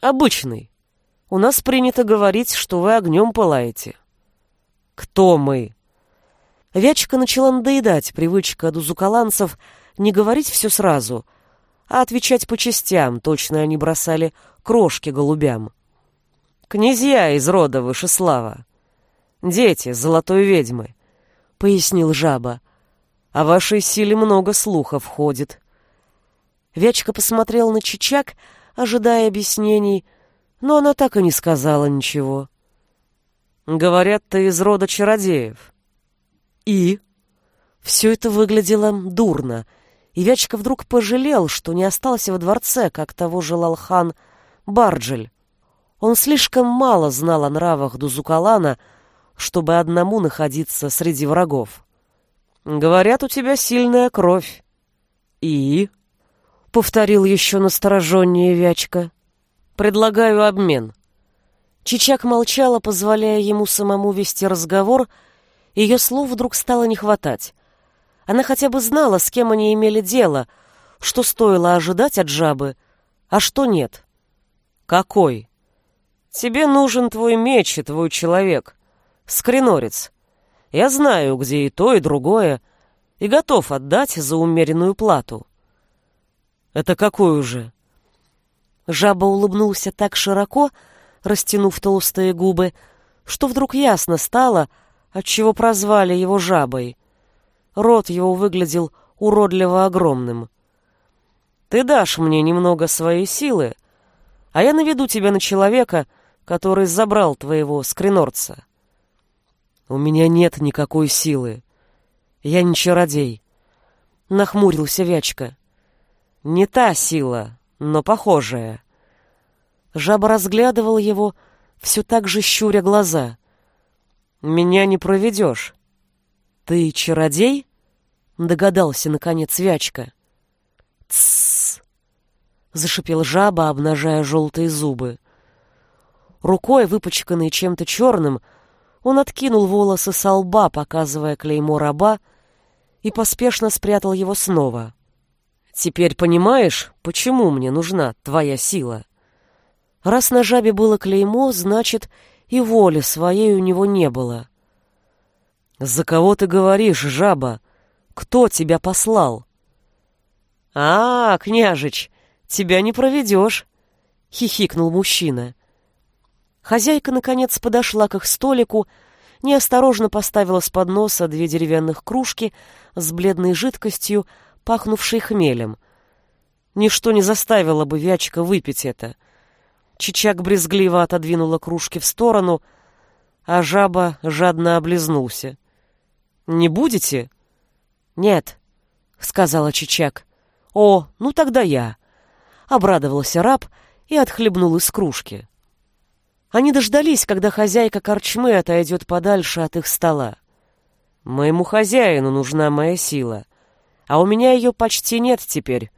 «Обычный. У нас принято говорить, что вы огнем пылаете». «Кто мы?» Вячка начала надоедать привычка дузукаланцев не говорить все сразу — а отвечать по частям, точно они бросали крошки голубям. «Князья из рода Вышеслава. Дети золотой ведьмы», — пояснил жаба. «О вашей силе много слухов ходит». Вячка посмотрел на Чичак, ожидая объяснений, но она так и не сказала ничего. «Говорят, ты из рода чародеев». «И?» Все это выглядело дурно — и Вячка вдруг пожалел, что не остался во дворце, как того желал хан Барджель. Он слишком мало знал о нравах Дузукалана, чтобы одному находиться среди врагов. «Говорят, у тебя сильная кровь». «И?» — повторил еще настороженнее Вячка. «Предлагаю обмен». Чичак молчала, позволяя ему самому вести разговор, ее слов вдруг стало не хватать. Она хотя бы знала, с кем они имели дело, что стоило ожидать от жабы, а что нет. Какой? Тебе нужен твой меч и твой человек. Скринорец. Я знаю, где и то, и другое, и готов отдать за умеренную плату. Это какую же? Жаба улыбнулся так широко, растянув толстые губы, что вдруг ясно стало, отчего прозвали его жабой — Рот его выглядел уродливо огромным. «Ты дашь мне немного своей силы, а я наведу тебя на человека, который забрал твоего скринорца». «У меня нет никакой силы. Я не чародей», — нахмурился Вячка. «Не та сила, но похожая». Жаба разглядывал его, все так же щуря глаза. «Меня не проведешь. «Ты чародей?» — догадался, наконец, Вячка. «Тссс!» — зашипел жаба, обнажая желтые зубы. Рукой, выпачканной чем-то черным, он откинул волосы со лба, показывая клеймо раба, и поспешно спрятал его снова. «Теперь понимаешь, почему мне нужна твоя сила?» Раз на жабе было клеймо, значит, и воли своей у него не было. «За кого ты говоришь, жаба? Кто тебя послал?» «А, княжич, тебя не проведешь», — хихикнул мужчина. Хозяйка, наконец, подошла к их столику, неосторожно поставила с подноса две деревянных кружки с бледной жидкостью, пахнувшей хмелем. Ничто не заставило бы Вячка выпить это. Чичак брезгливо отодвинула кружки в сторону, а жаба жадно облизнулся. «Не будете?» «Нет», — сказала Чичак. «О, ну тогда я», — обрадовался раб и отхлебнул из кружки. Они дождались, когда хозяйка корчмы отойдет подальше от их стола. «Моему хозяину нужна моя сила, а у меня ее почти нет теперь.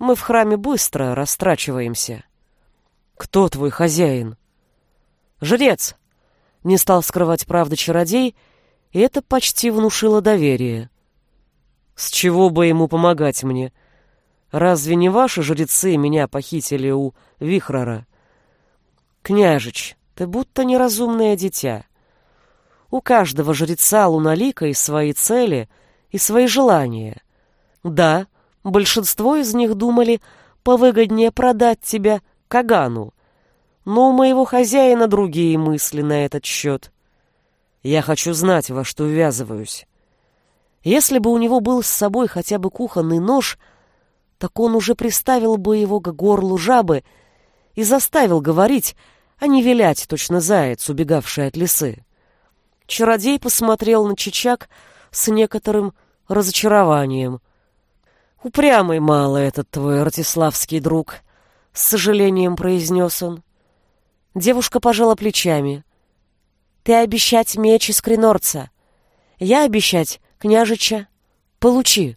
Мы в храме быстро растрачиваемся». «Кто твой хозяин?» «Жрец!» Не стал скрывать правду чародей, и это почти внушило доверие. «С чего бы ему помогать мне? Разве не ваши жрецы меня похитили у Вихрара?» «Княжич, ты будто неразумное дитя. У каждого жреца луналика и свои цели, и свои желания. Да, большинство из них думали повыгоднее продать тебя Кагану. Но у моего хозяина другие мысли на этот счет. Я хочу знать, во что ввязываюсь. Если бы у него был с собой хотя бы кухонный нож, так он уже приставил бы его к горлу жабы и заставил говорить, а не вилять точно заяц, убегавший от лисы. Чародей посмотрел на Чичак с некоторым разочарованием. «Упрямый мало этот твой ратиславский друг», с сожалением произнес он. Девушка пожала плечами. Ты обещать меч из кринорца. Я обещать княжича. Получи.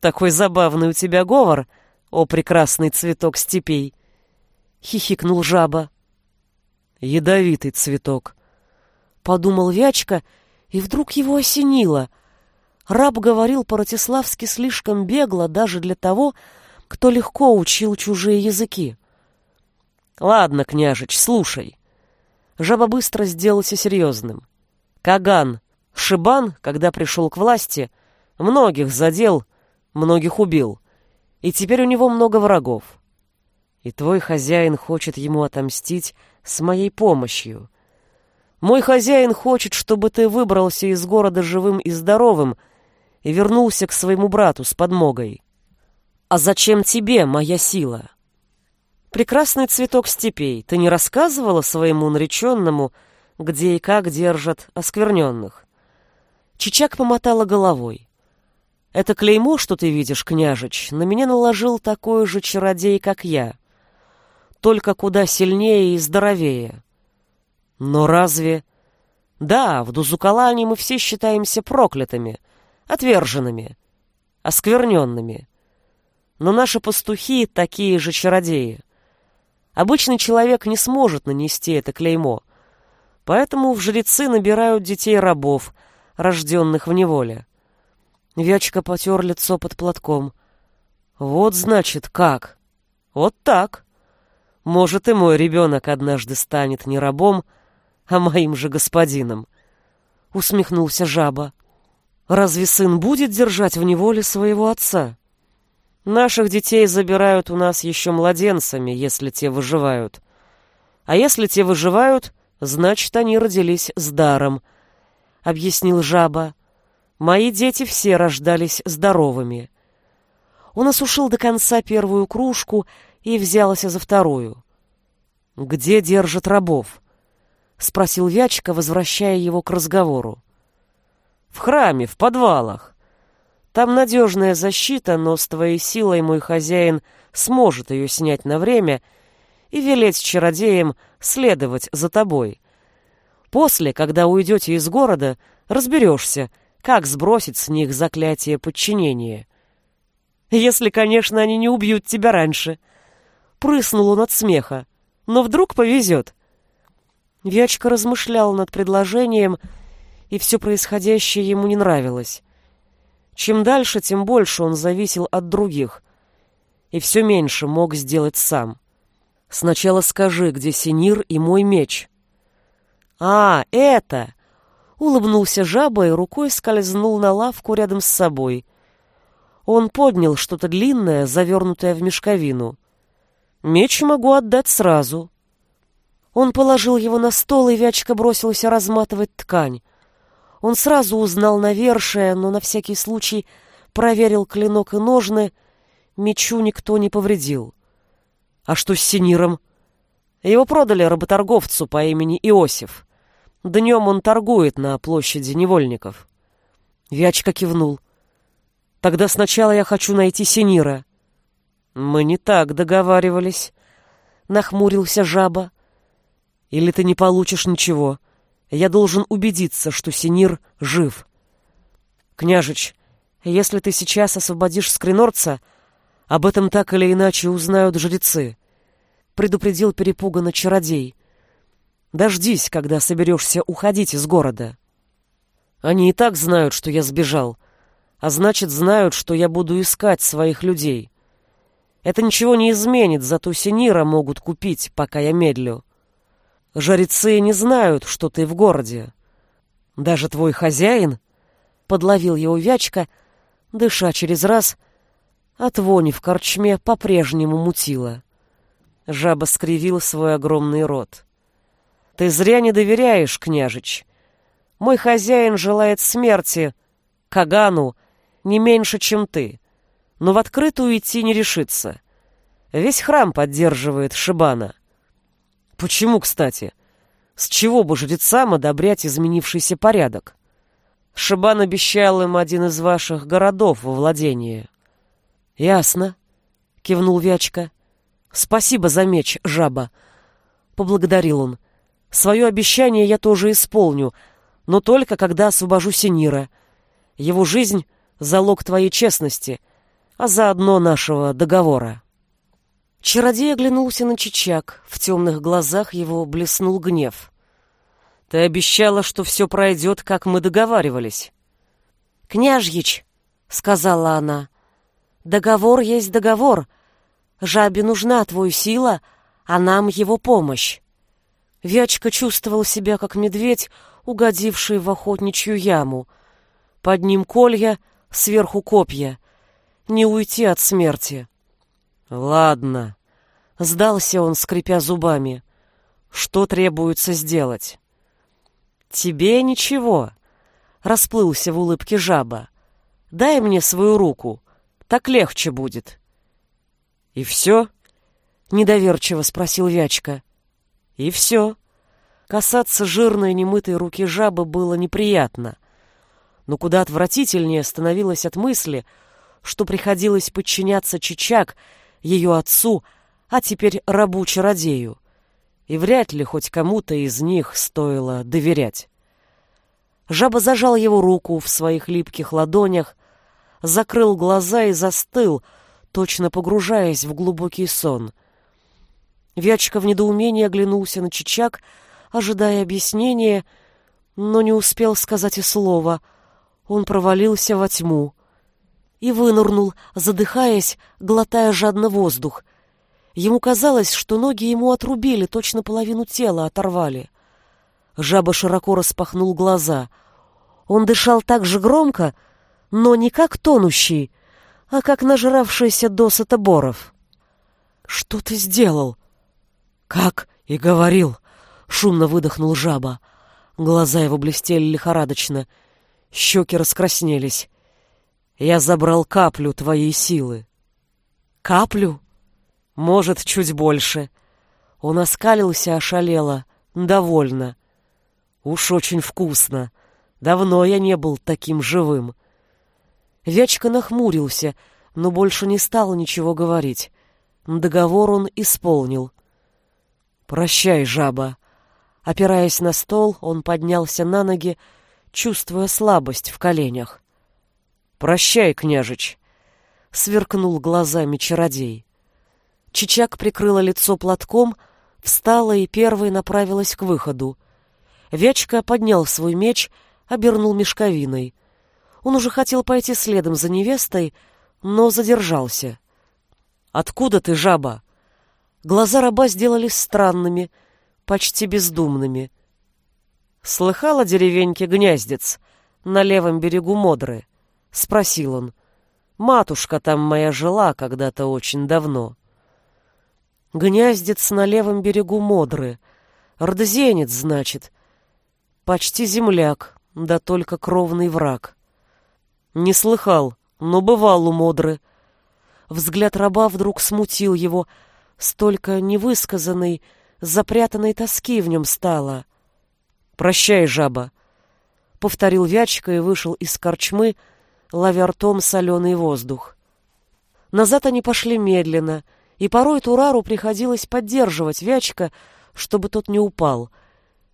Такой забавный у тебя говор, о прекрасный цветок степей. Хихикнул жаба. Ядовитый цветок. Подумал Вячка, и вдруг его осенило. Раб говорил по-ратиславски слишком бегло даже для того, кто легко учил чужие языки. Ладно, княжич, слушай. Жаба быстро сделался серьезным. Каган, Шибан, когда пришел к власти, многих задел, многих убил. И теперь у него много врагов. И твой хозяин хочет ему отомстить с моей помощью. Мой хозяин хочет, чтобы ты выбрался из города живым и здоровым и вернулся к своему брату с подмогой. «А зачем тебе моя сила?» «Прекрасный цветок степей, ты не рассказывала своему нареченному, где и как держат оскверненных?» Чичак помотала головой. «Это клеймо, что ты видишь, княжич, на меня наложил такой же чародей, как я, только куда сильнее и здоровее. Но разве...» «Да, в Дузукалане мы все считаемся проклятыми, отверженными, оскверненными». Но наши пастухи такие же чародеи. Обычный человек не сможет нанести это клеймо. Поэтому в жрецы набирают детей-рабов, рожденных в неволе. Вячка потер лицо под платком. Вот значит как. Вот так. Может, и мой ребенок однажды станет не рабом, а моим же господином. Усмехнулся жаба. Разве сын будет держать в неволе своего отца? Наших детей забирают у нас еще младенцами, если те выживают. А если те выживают, значит, они родились с даром, — объяснил жаба. Мои дети все рождались здоровыми. Он осушил до конца первую кружку и взялся за вторую. «Где держат рабов?» — спросил Вячка, возвращая его к разговору. «В храме, в подвалах. Там надежная защита, но с твоей силой мой хозяин сможет ее снять на время и велеть чародеям следовать за тобой. После, когда уйдете из города, разберешься, как сбросить с них заклятие подчинения. Если, конечно, они не убьют тебя раньше. Прыснул он от смеха. Но вдруг повезет. Вячка размышлял над предложением, и все происходящее ему не нравилось. Чем дальше, тем больше он зависел от других и все меньше мог сделать сам. Сначала скажи, где Синир и мой меч. А, это! Улыбнулся жаба и рукой скользнул на лавку рядом с собой. Он поднял что-то длинное, завернутое в мешковину. Меч могу отдать сразу. Он положил его на стол, и Вячка бросился разматывать ткань. Он сразу узнал навершие, но на всякий случай проверил клинок и ножны. Мечу никто не повредил. А что с Синиром? Его продали работорговцу по имени Иосиф. Днем он торгует на площади невольников. Вячка кивнул. Тогда сначала я хочу найти Синира. Мы не так договаривались. Нахмурился жаба. Или ты не получишь ничего. Я должен убедиться, что Синир жив. Княжич, если ты сейчас освободишь Скринорца, об этом так или иначе узнают жрецы. Предупредил перепуганно чародей. Дождись, когда соберешься уходить из города. Они и так знают, что я сбежал, а значит, знают, что я буду искать своих людей. Это ничего не изменит, зато Синира могут купить, пока я медлю. Жрецы не знают, что ты в городе. Даже твой хозяин, подловил его Вячка, дыша через раз, от вони в корчме по-прежнему мутило. Жаба скривил свой огромный рот. Ты зря не доверяешь, княжич. Мой хозяин желает смерти Кагану не меньше, чем ты, но в открытую идти не решится. Весь храм поддерживает Шибана. Почему, кстати? С чего бы жрецам одобрять изменившийся порядок? Шибан обещал им один из ваших городов во владение. Ясно, кивнул Вячка. Спасибо за меч, жаба. Поблагодарил он. Свое обещание я тоже исполню, но только когда освобожу Синира. Его жизнь — залог твоей честности, а заодно нашего договора. Чародей оглянулся на Чичак, в темных глазах его блеснул гнев. «Ты обещала, что все пройдет, как мы договаривались». «Княжьич», — сказала она, — «договор есть договор. Жабе нужна твоя сила, а нам его помощь». Вячка чувствовал себя как медведь, угодивший в охотничью яму. Под ним колья, сверху копья. Не уйти от смерти. «Ладно», — сдался он, скрипя зубами. «Что требуется сделать?» «Тебе ничего», — расплылся в улыбке жаба. «Дай мне свою руку, так легче будет». «И все?» — недоверчиво спросил Вячка. И все. Касаться жирной немытой руки жабы было неприятно. Но куда отвратительнее становилось от мысли, что приходилось подчиняться Чичак, ее отцу, а теперь рабу-чародею. И вряд ли хоть кому-то из них стоило доверять. Жаба зажал его руку в своих липких ладонях, закрыл глаза и застыл, точно погружаясь в глубокий сон — Вячка в недоумении оглянулся на Чичак, ожидая объяснения, но не успел сказать и слова. Он провалился во тьму и вынырнул, задыхаясь, глотая жадно воздух. Ему казалось, что ноги ему отрубили, точно половину тела оторвали. Жаба широко распахнул глаза. Он дышал так же громко, но не как тонущий, а как нажравшийся досыта боров. «Что ты сделал?» «Как и говорил!» — шумно выдохнул жаба. Глаза его блестели лихорадочно, щеки раскраснелись. «Я забрал каплю твоей силы». «Каплю?» «Может, чуть больше». Он оскалился ошалело, довольно. «Уж очень вкусно. Давно я не был таким живым». Вячка нахмурился, но больше не стал ничего говорить. Договор он исполнил. «Прощай, жаба!» Опираясь на стол, он поднялся на ноги, чувствуя слабость в коленях. «Прощай, княжич!» — сверкнул глазами чародей. Чичак прикрыла лицо платком, встала и первой направилась к выходу. Вячка поднял свой меч, обернул мешковиной. Он уже хотел пойти следом за невестой, но задержался. «Откуда ты, жаба?» Глаза раба сделались странными, почти бездумными. «Слыхала деревеньки Гнездец на левом берегу Модры?» — спросил он. «Матушка там моя жила когда-то очень давно». «Гнездец на левом берегу Модры. Рдзенец, значит. Почти земляк, да только кровный враг». «Не слыхал, но бывал у Модры». Взгляд раба вдруг смутил его — столько невысказанной, запрятанной тоски в нем стало. «Прощай, жаба!» — повторил Вячка и вышел из корчмы, ловя ртом соленый воздух. Назад они пошли медленно, и порой Турару приходилось поддерживать Вячка, чтобы тот не упал.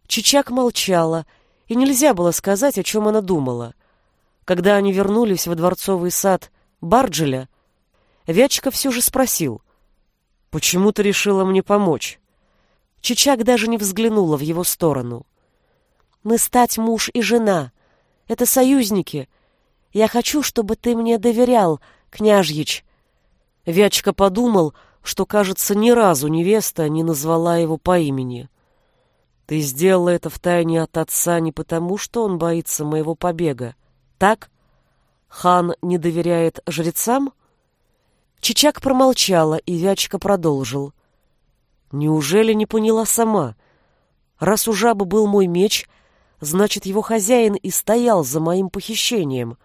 Чичак молчала, и нельзя было сказать, о чем она думала. Когда они вернулись во дворцовый сад Барджеля, Вячка все же спросил, «Почему ты решила мне помочь?» Чичак даже не взглянула в его сторону. «Мы стать муж и жена. Это союзники. Я хочу, чтобы ты мне доверял, княжьич». Вячка подумал, что, кажется, ни разу невеста не назвала его по имени. «Ты сделала это втайне от отца не потому, что он боится моего побега, так? Хан не доверяет жрецам?» Чичак промолчала, и Вячка продолжил. «Неужели не поняла сама? Раз у жабы был мой меч, значит, его хозяин и стоял за моим похищением.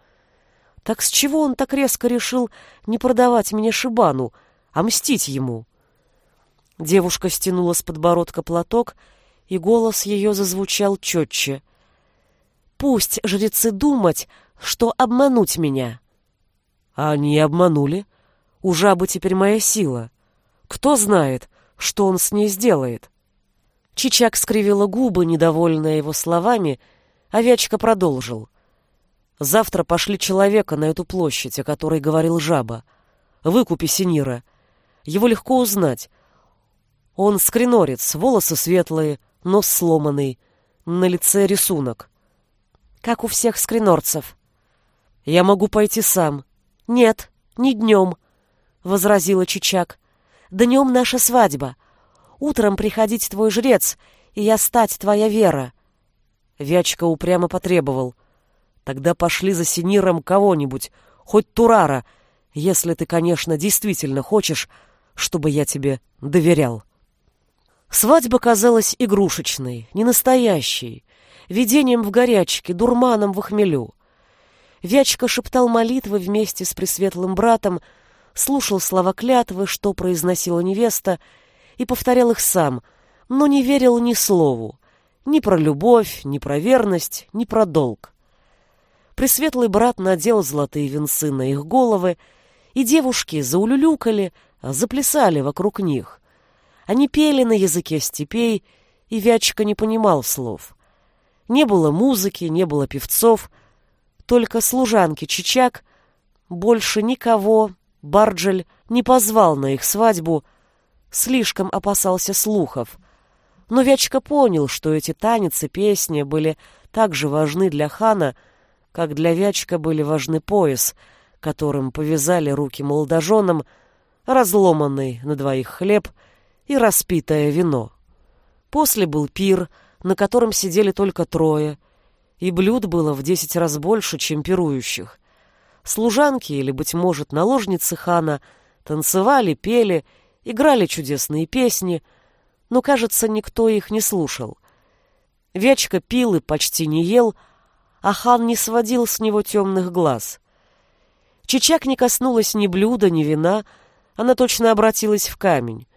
Так с чего он так резко решил не продавать мне Шибану, а мстить ему?» Девушка стянула с подбородка платок, и голос ее зазвучал четче. «Пусть жрецы думать, что обмануть меня». «А они обманули. У жабы теперь моя сила. Кто знает, что он с ней сделает?» Чичак скривила губы, недовольная его словами, а Вячка продолжил. «Завтра пошли человека на эту площадь, о которой говорил жаба. Выкупи Синира. Его легко узнать. Он скринорец, волосы светлые, нос сломанный, на лице рисунок. Как у всех скринорцев. Я могу пойти сам. Нет, не днем, — возразила Чичак. Днем наша свадьба. Утром приходить твой жрец, и я стать твоя вера. Вячка упрямо потребовал. Тогда пошли за Синиром кого-нибудь, хоть Турара, если ты, конечно, действительно хочешь, чтобы я тебе доверял. Свадьба казалась игрушечной, ненастоящей, видением в горячке, дурманом в хмелю. Вячка шептал молитвы вместе с пресветлым братом, слушал слова клятвы, что произносила невеста, и повторял их сам, но не верил ни слову, ни про любовь, ни про верность, ни про долг. Пресветлый брат надел золотые венцы на их головы, и девушки заулюлюкали, заплясали вокруг них. Они пели на языке степей, и Вячка не понимал слов. Не было музыки, не было певцов, только служанки Чичак, больше никого Барджель не позвал на их свадьбу, слишком опасался слухов. Но Вячка понял, что эти танцы, песни были так же важны для хана, как для Вячка были важны пояс, которым повязали руки молодоженам, разломанный на двоих хлеб — и распитое вино. После был пир, на котором сидели только трое, и блюд было в десять раз больше, чем пирующих. Служанки или, быть может, наложницы хана танцевали, пели, играли чудесные песни, но, кажется, никто их не слушал. Вячка пил и почти не ел, а хан не сводил с него темных глаз. Чичак не коснулась ни блюда, ни вина, она точно обратилась в камень.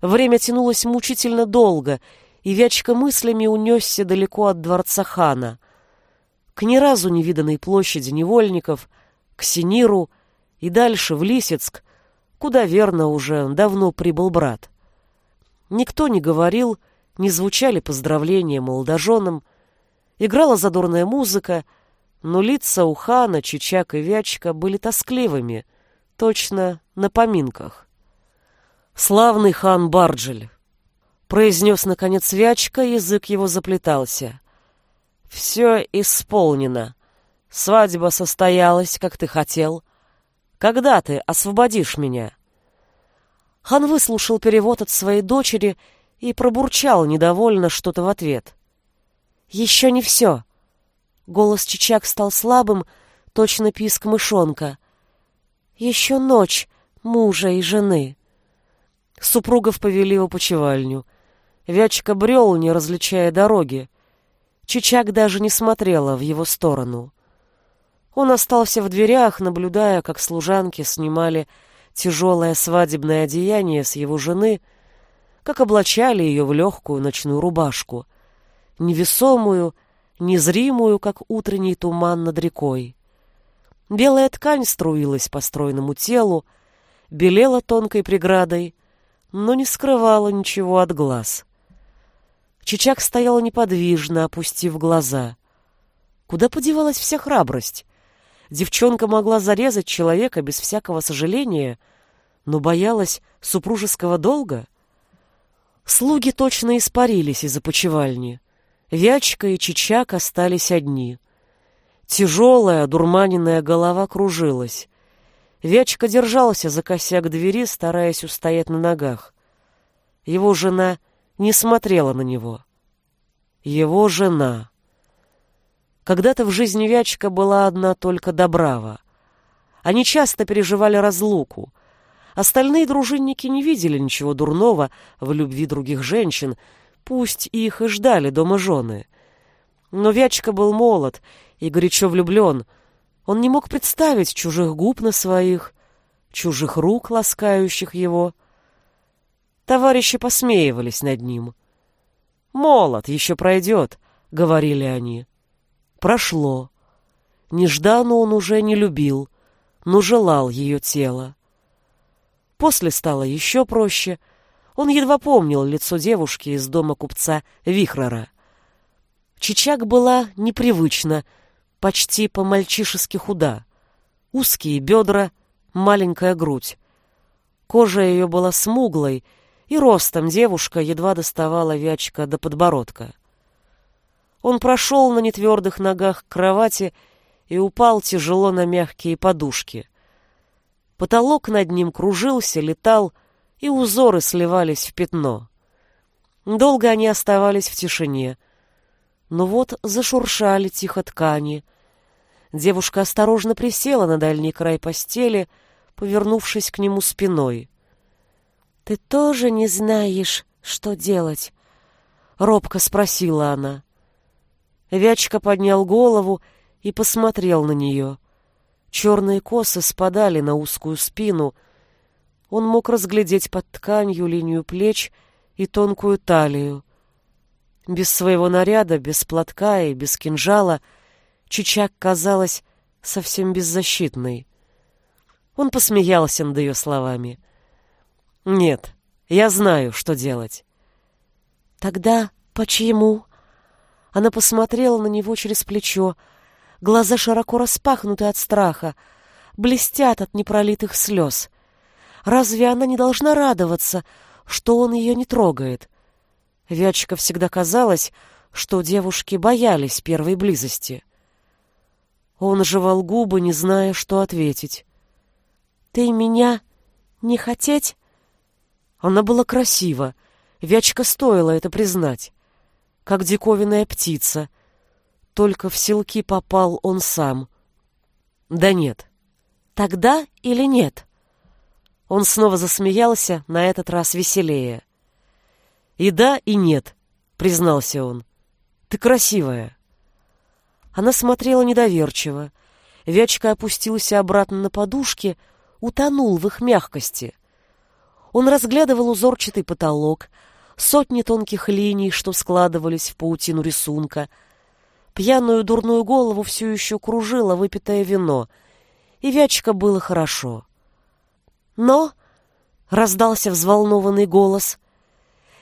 Время тянулось мучительно долго, и Вячка мыслями унесся далеко от дворца хана. К ни разу не виданной площади невольников, к Синиру и дальше в Лисицк, куда верно уже давно прибыл брат. Никто не говорил, не звучали поздравления молодоженам, играла задорная музыка, но лица у хана, Чичак и Вячка были тоскливыми, точно на поминках. «Славный хан Барджель!» Произнес, наконец, Вячка, язык его заплетался. «Все исполнено. Свадьба состоялась, как ты хотел. Когда ты освободишь меня?» Хан выслушал перевод от своей дочери и пробурчал недовольно что-то в ответ. «Еще не все». Голос Чичак стал слабым, точно писк мышонка. «Еще ночь мужа и жены». Супругов повели в опочивальню. Вячка брел, не различая дороги. Чичак даже не смотрела в его сторону. Он остался в дверях, наблюдая, как служанки снимали тяжелое свадебное одеяние с его жены, как облачали ее в легкую ночную рубашку, невесомую, незримую, как утренний туман над рекой. Белая ткань струилась по стройному телу, белела тонкой преградой, но не скрывала ничего от глаз. Чичак стояла неподвижно, опустив глаза. Куда подевалась вся храбрость? Девчонка могла зарезать человека без всякого сожаления, но боялась супружеского долга. Слуги точно испарились из опочивальни. Вячка и Чичак остались одни. Тяжелая, дурманенная голова кружилась. Вячка держался за косяк двери, стараясь устоять на ногах. Его жена не смотрела на него. Его жена. Когда-то в жизни Вячка была одна только Добрава. Они часто переживали разлуку. Остальные дружинники не видели ничего дурного в любви других женщин, пусть их и ждали дома жены. Но Вячка был молод и горячо влюблен. Он не мог представить чужих губ на своих, чужих рук, ласкающих его. Товарищи посмеивались над ним. «Молод, еще пройдет», — говорили они. Прошло. Нежданно он уже не любил, но желал ее тело. После стало еще проще. Он едва помнил лицо девушки из дома купца Вихрора. Чичак была непривычна, почти по-мальчишески худа. Узкие бедра, маленькая грудь. Кожа ее была смуглой, и ростом девушка едва доставала вячка до подбородка. Он прошел на нетвердых ногах к кровати и упал тяжело на мягкие подушки. Потолок над ним кружился, летал, и узоры сливались в пятно. Долго они оставались в тишине. Но вот зашуршали тихо ткани. Девушка осторожно присела на дальний край постели, повернувшись к нему спиной. «Ты тоже не знаешь, что делать?» — робко спросила она. Вячка поднял голову и посмотрел на нее. Черные косы спадали на узкую спину. Он мог разглядеть под тканью линию плеч и тонкую талию. Без своего наряда, без платка и без кинжала Чичак казалась совсем беззащитной. Он посмеялся над ее словами. «Нет, я знаю, что делать». «Тогда почему?» Она посмотрела на него через плечо. Глаза широко распахнуты от страха, блестят от непролитых слез. Разве она не должна радоваться, что он ее не трогает? Вячка всегда казалось, что девушки боялись первой близости. Он жевал губы, не зная, что ответить. «Ты меня не хотеть?» Она была красива. Вячка стоило это признать как диковинная птица. Только в селки попал он сам. Да нет. Тогда или нет? Он снова засмеялся, на этот раз веселее. И да, и нет, признался он. Ты красивая. Она смотрела недоверчиво. Вячка опустился обратно на подушки, утонул в их мягкости. Он разглядывал узорчатый потолок, сотни тонких линий, что складывались в паутину рисунка. Пьяную дурную голову все еще кружило выпитое вино, и Вячка было хорошо. Но раздался взволнованный голос.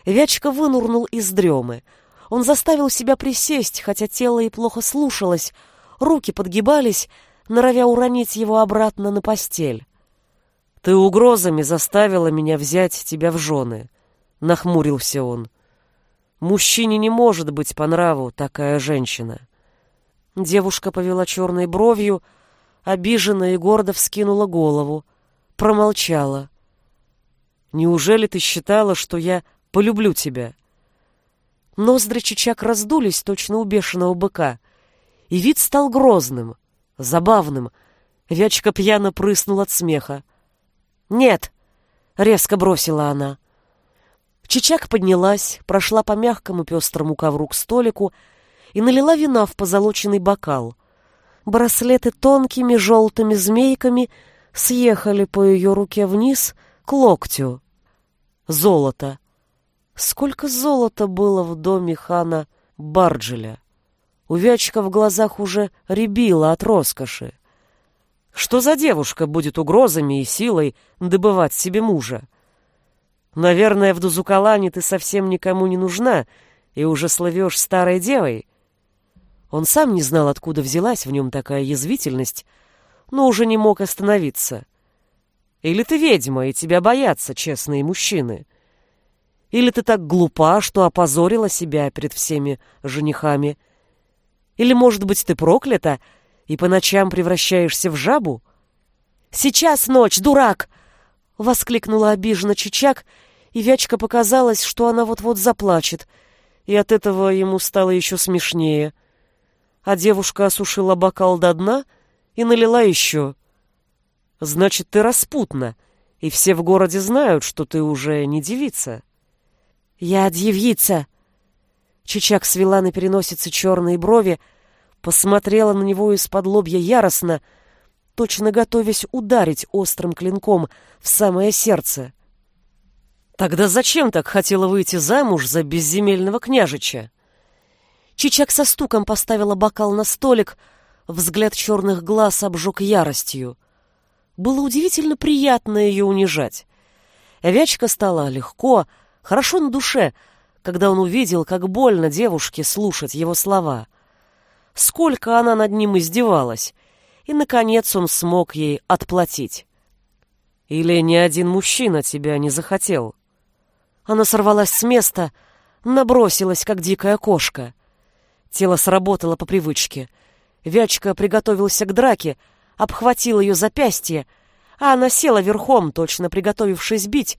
Вячка вынурнул из дремы. Он заставил себя присесть, хотя тело и плохо слушалось, руки подгибались, норовя уронить его обратно на постель. «Ты угрозами заставила меня взять тебя в жены», нахмурился он. Мужчине не может быть по нраву такая женщина. Девушка повела черной бровью, обиженно и гордо вскинула голову, промолчала. Неужели ты считала, что я полюблю тебя? Ноздри Чичак раздулись, точно у бешеного быка, и вид стал грозным, забавным. Вячка пьяно прыснул от смеха. «Нет!» — резко бросила она. Чичак поднялась, прошла по мягкому пестрому ковру к столику и налила вина в позолоченный бокал. Браслеты тонкими желтыми змейками съехали по ее руке вниз к локтю. Золото. Сколько золота было в доме хана Барджеля! У Вячка в глазах уже рябило от роскоши. Что за девушка будет угрозами и силой добывать себе мужа? Наверное, в Дузукалане ты совсем никому не нужна и уже слывешь старой девой. Он сам не знал, откуда взялась в нем такая язвительность, но уже не мог остановиться. Или ты ведьма, и тебя боятся честные мужчины? Или ты так глупа, что опозорила себя перед всеми женихами? Или, может быть, ты проклята и по ночам превращаешься в жабу? «Сейчас ночь, дурак!» — воскликнула обиженно Чичак, и Вячка показалось, что она вот-вот заплачет, и от этого ему стало еще смешнее. А девушка осушила бокал до дна и налила еще. Значит, ты распутна, и все в городе знают, что ты уже не девица. Я девица. Чичак свела на переносице черные брови, посмотрела на него из-под лобья яростно, точно готовясь ударить острым клинком в самое сердце. Тогда зачем так хотела выйти замуж за безземельного княжича? Чичак со стуком поставила бокал на столик, взгляд черных глаз обжег яростью. Было удивительно приятно ее унижать. Вячка стала легко, хорошо на душе, когда он увидел, как больно девушке слушать его слова. Сколько она над ним издевалась, и, наконец, он смог ей отплатить. Или ни один мужчина тебя не захотел? Она сорвалась с места, набросилась, как дикая кошка. Тело сработало по привычке. Вячка приготовился к драке, обхватил ее запястье, а она села верхом, точно приготовившись бить,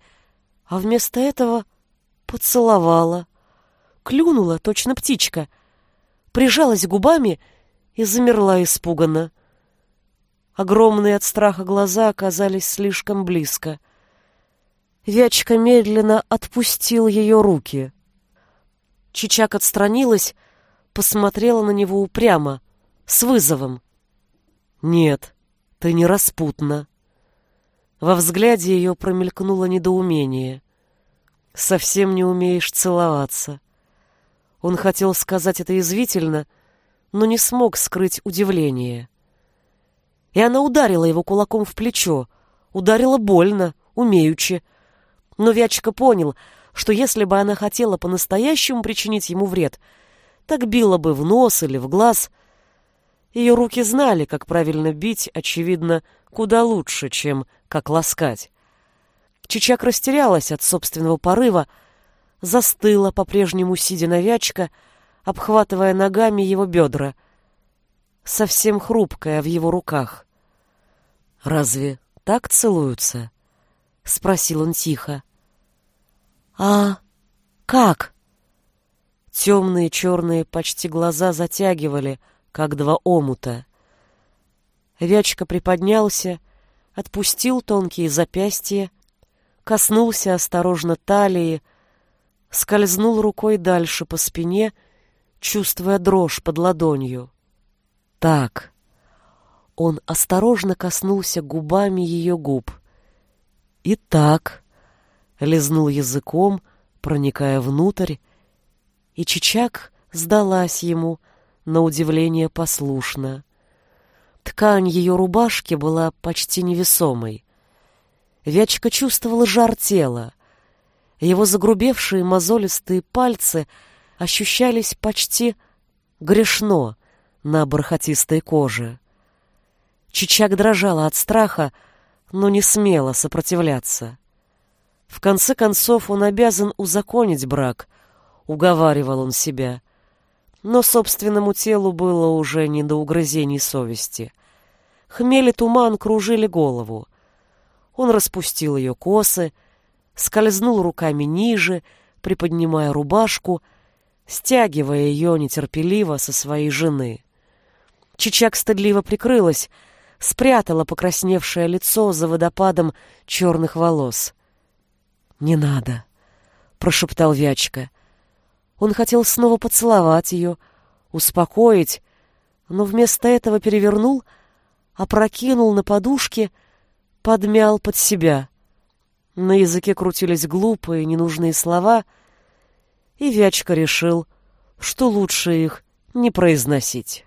а вместо этого поцеловала. Клюнула, точно птичка, прижалась губами и замерла испуганно. Огромные от страха глаза оказались слишком близко. Вячка медленно отпустил ее руки. Чичак отстранилась, посмотрела на него упрямо, с вызовом. «Нет, ты не распутна». Во взгляде ее промелькнуло недоумение. «Совсем не умеешь целоваться». Он хотел сказать это язвительно, но не смог скрыть удивление. И она ударила его кулаком в плечо, ударила больно, умеючи. Но Вячка понял, что если бы она хотела по-настоящему причинить ему вред, так била бы в нос или в глаз — ее руки знали, как правильно бить, очевидно, куда лучше, чем как ласкать. Чичак растерялась от собственного порыва, застыла, по-прежнему сидя на вячка, обхватывая ногами его бедра, совсем хрупкая в его руках. «Разве так целуются?» — спросил он тихо. «А как?» Темные черные почти глаза затягивали — как два омута. Вячка приподнялся, отпустил тонкие запястья, коснулся осторожно талии, скользнул рукой дальше по спине, чувствуя дрожь под ладонью. Так. Он осторожно коснулся губами ее губ. И так. Лизнул языком, проникая внутрь, и Чичак сдалась ему — на удивление послушна. Ткань ее рубашки была почти невесомой. Вячка чувствовала жар тела. Его загрубевшие мозолистые пальцы ощущались почти грешно на бархатистой коже. Чичак дрожала от страха, но не смела сопротивляться. В конце концов он обязан узаконить брак, уговаривал он себя — но собственному телу было уже не до угрызений совести. Хмель и туман кружили голову. Он распустил ее косы, скользнул руками ниже, приподнимая рубашку, стягивая ее нетерпеливо со своей жены. Чичак стыдливо прикрылась, спрятала покрасневшее лицо за водопадом черных волос. «Не надо», — прошептал Вячка. Он хотел снова поцеловать ее, успокоить, но вместо этого перевернул, опрокинул на подушке, подмял под себя. На языке крутились глупые, ненужные слова, и Вячка решил, что лучше их не произносить.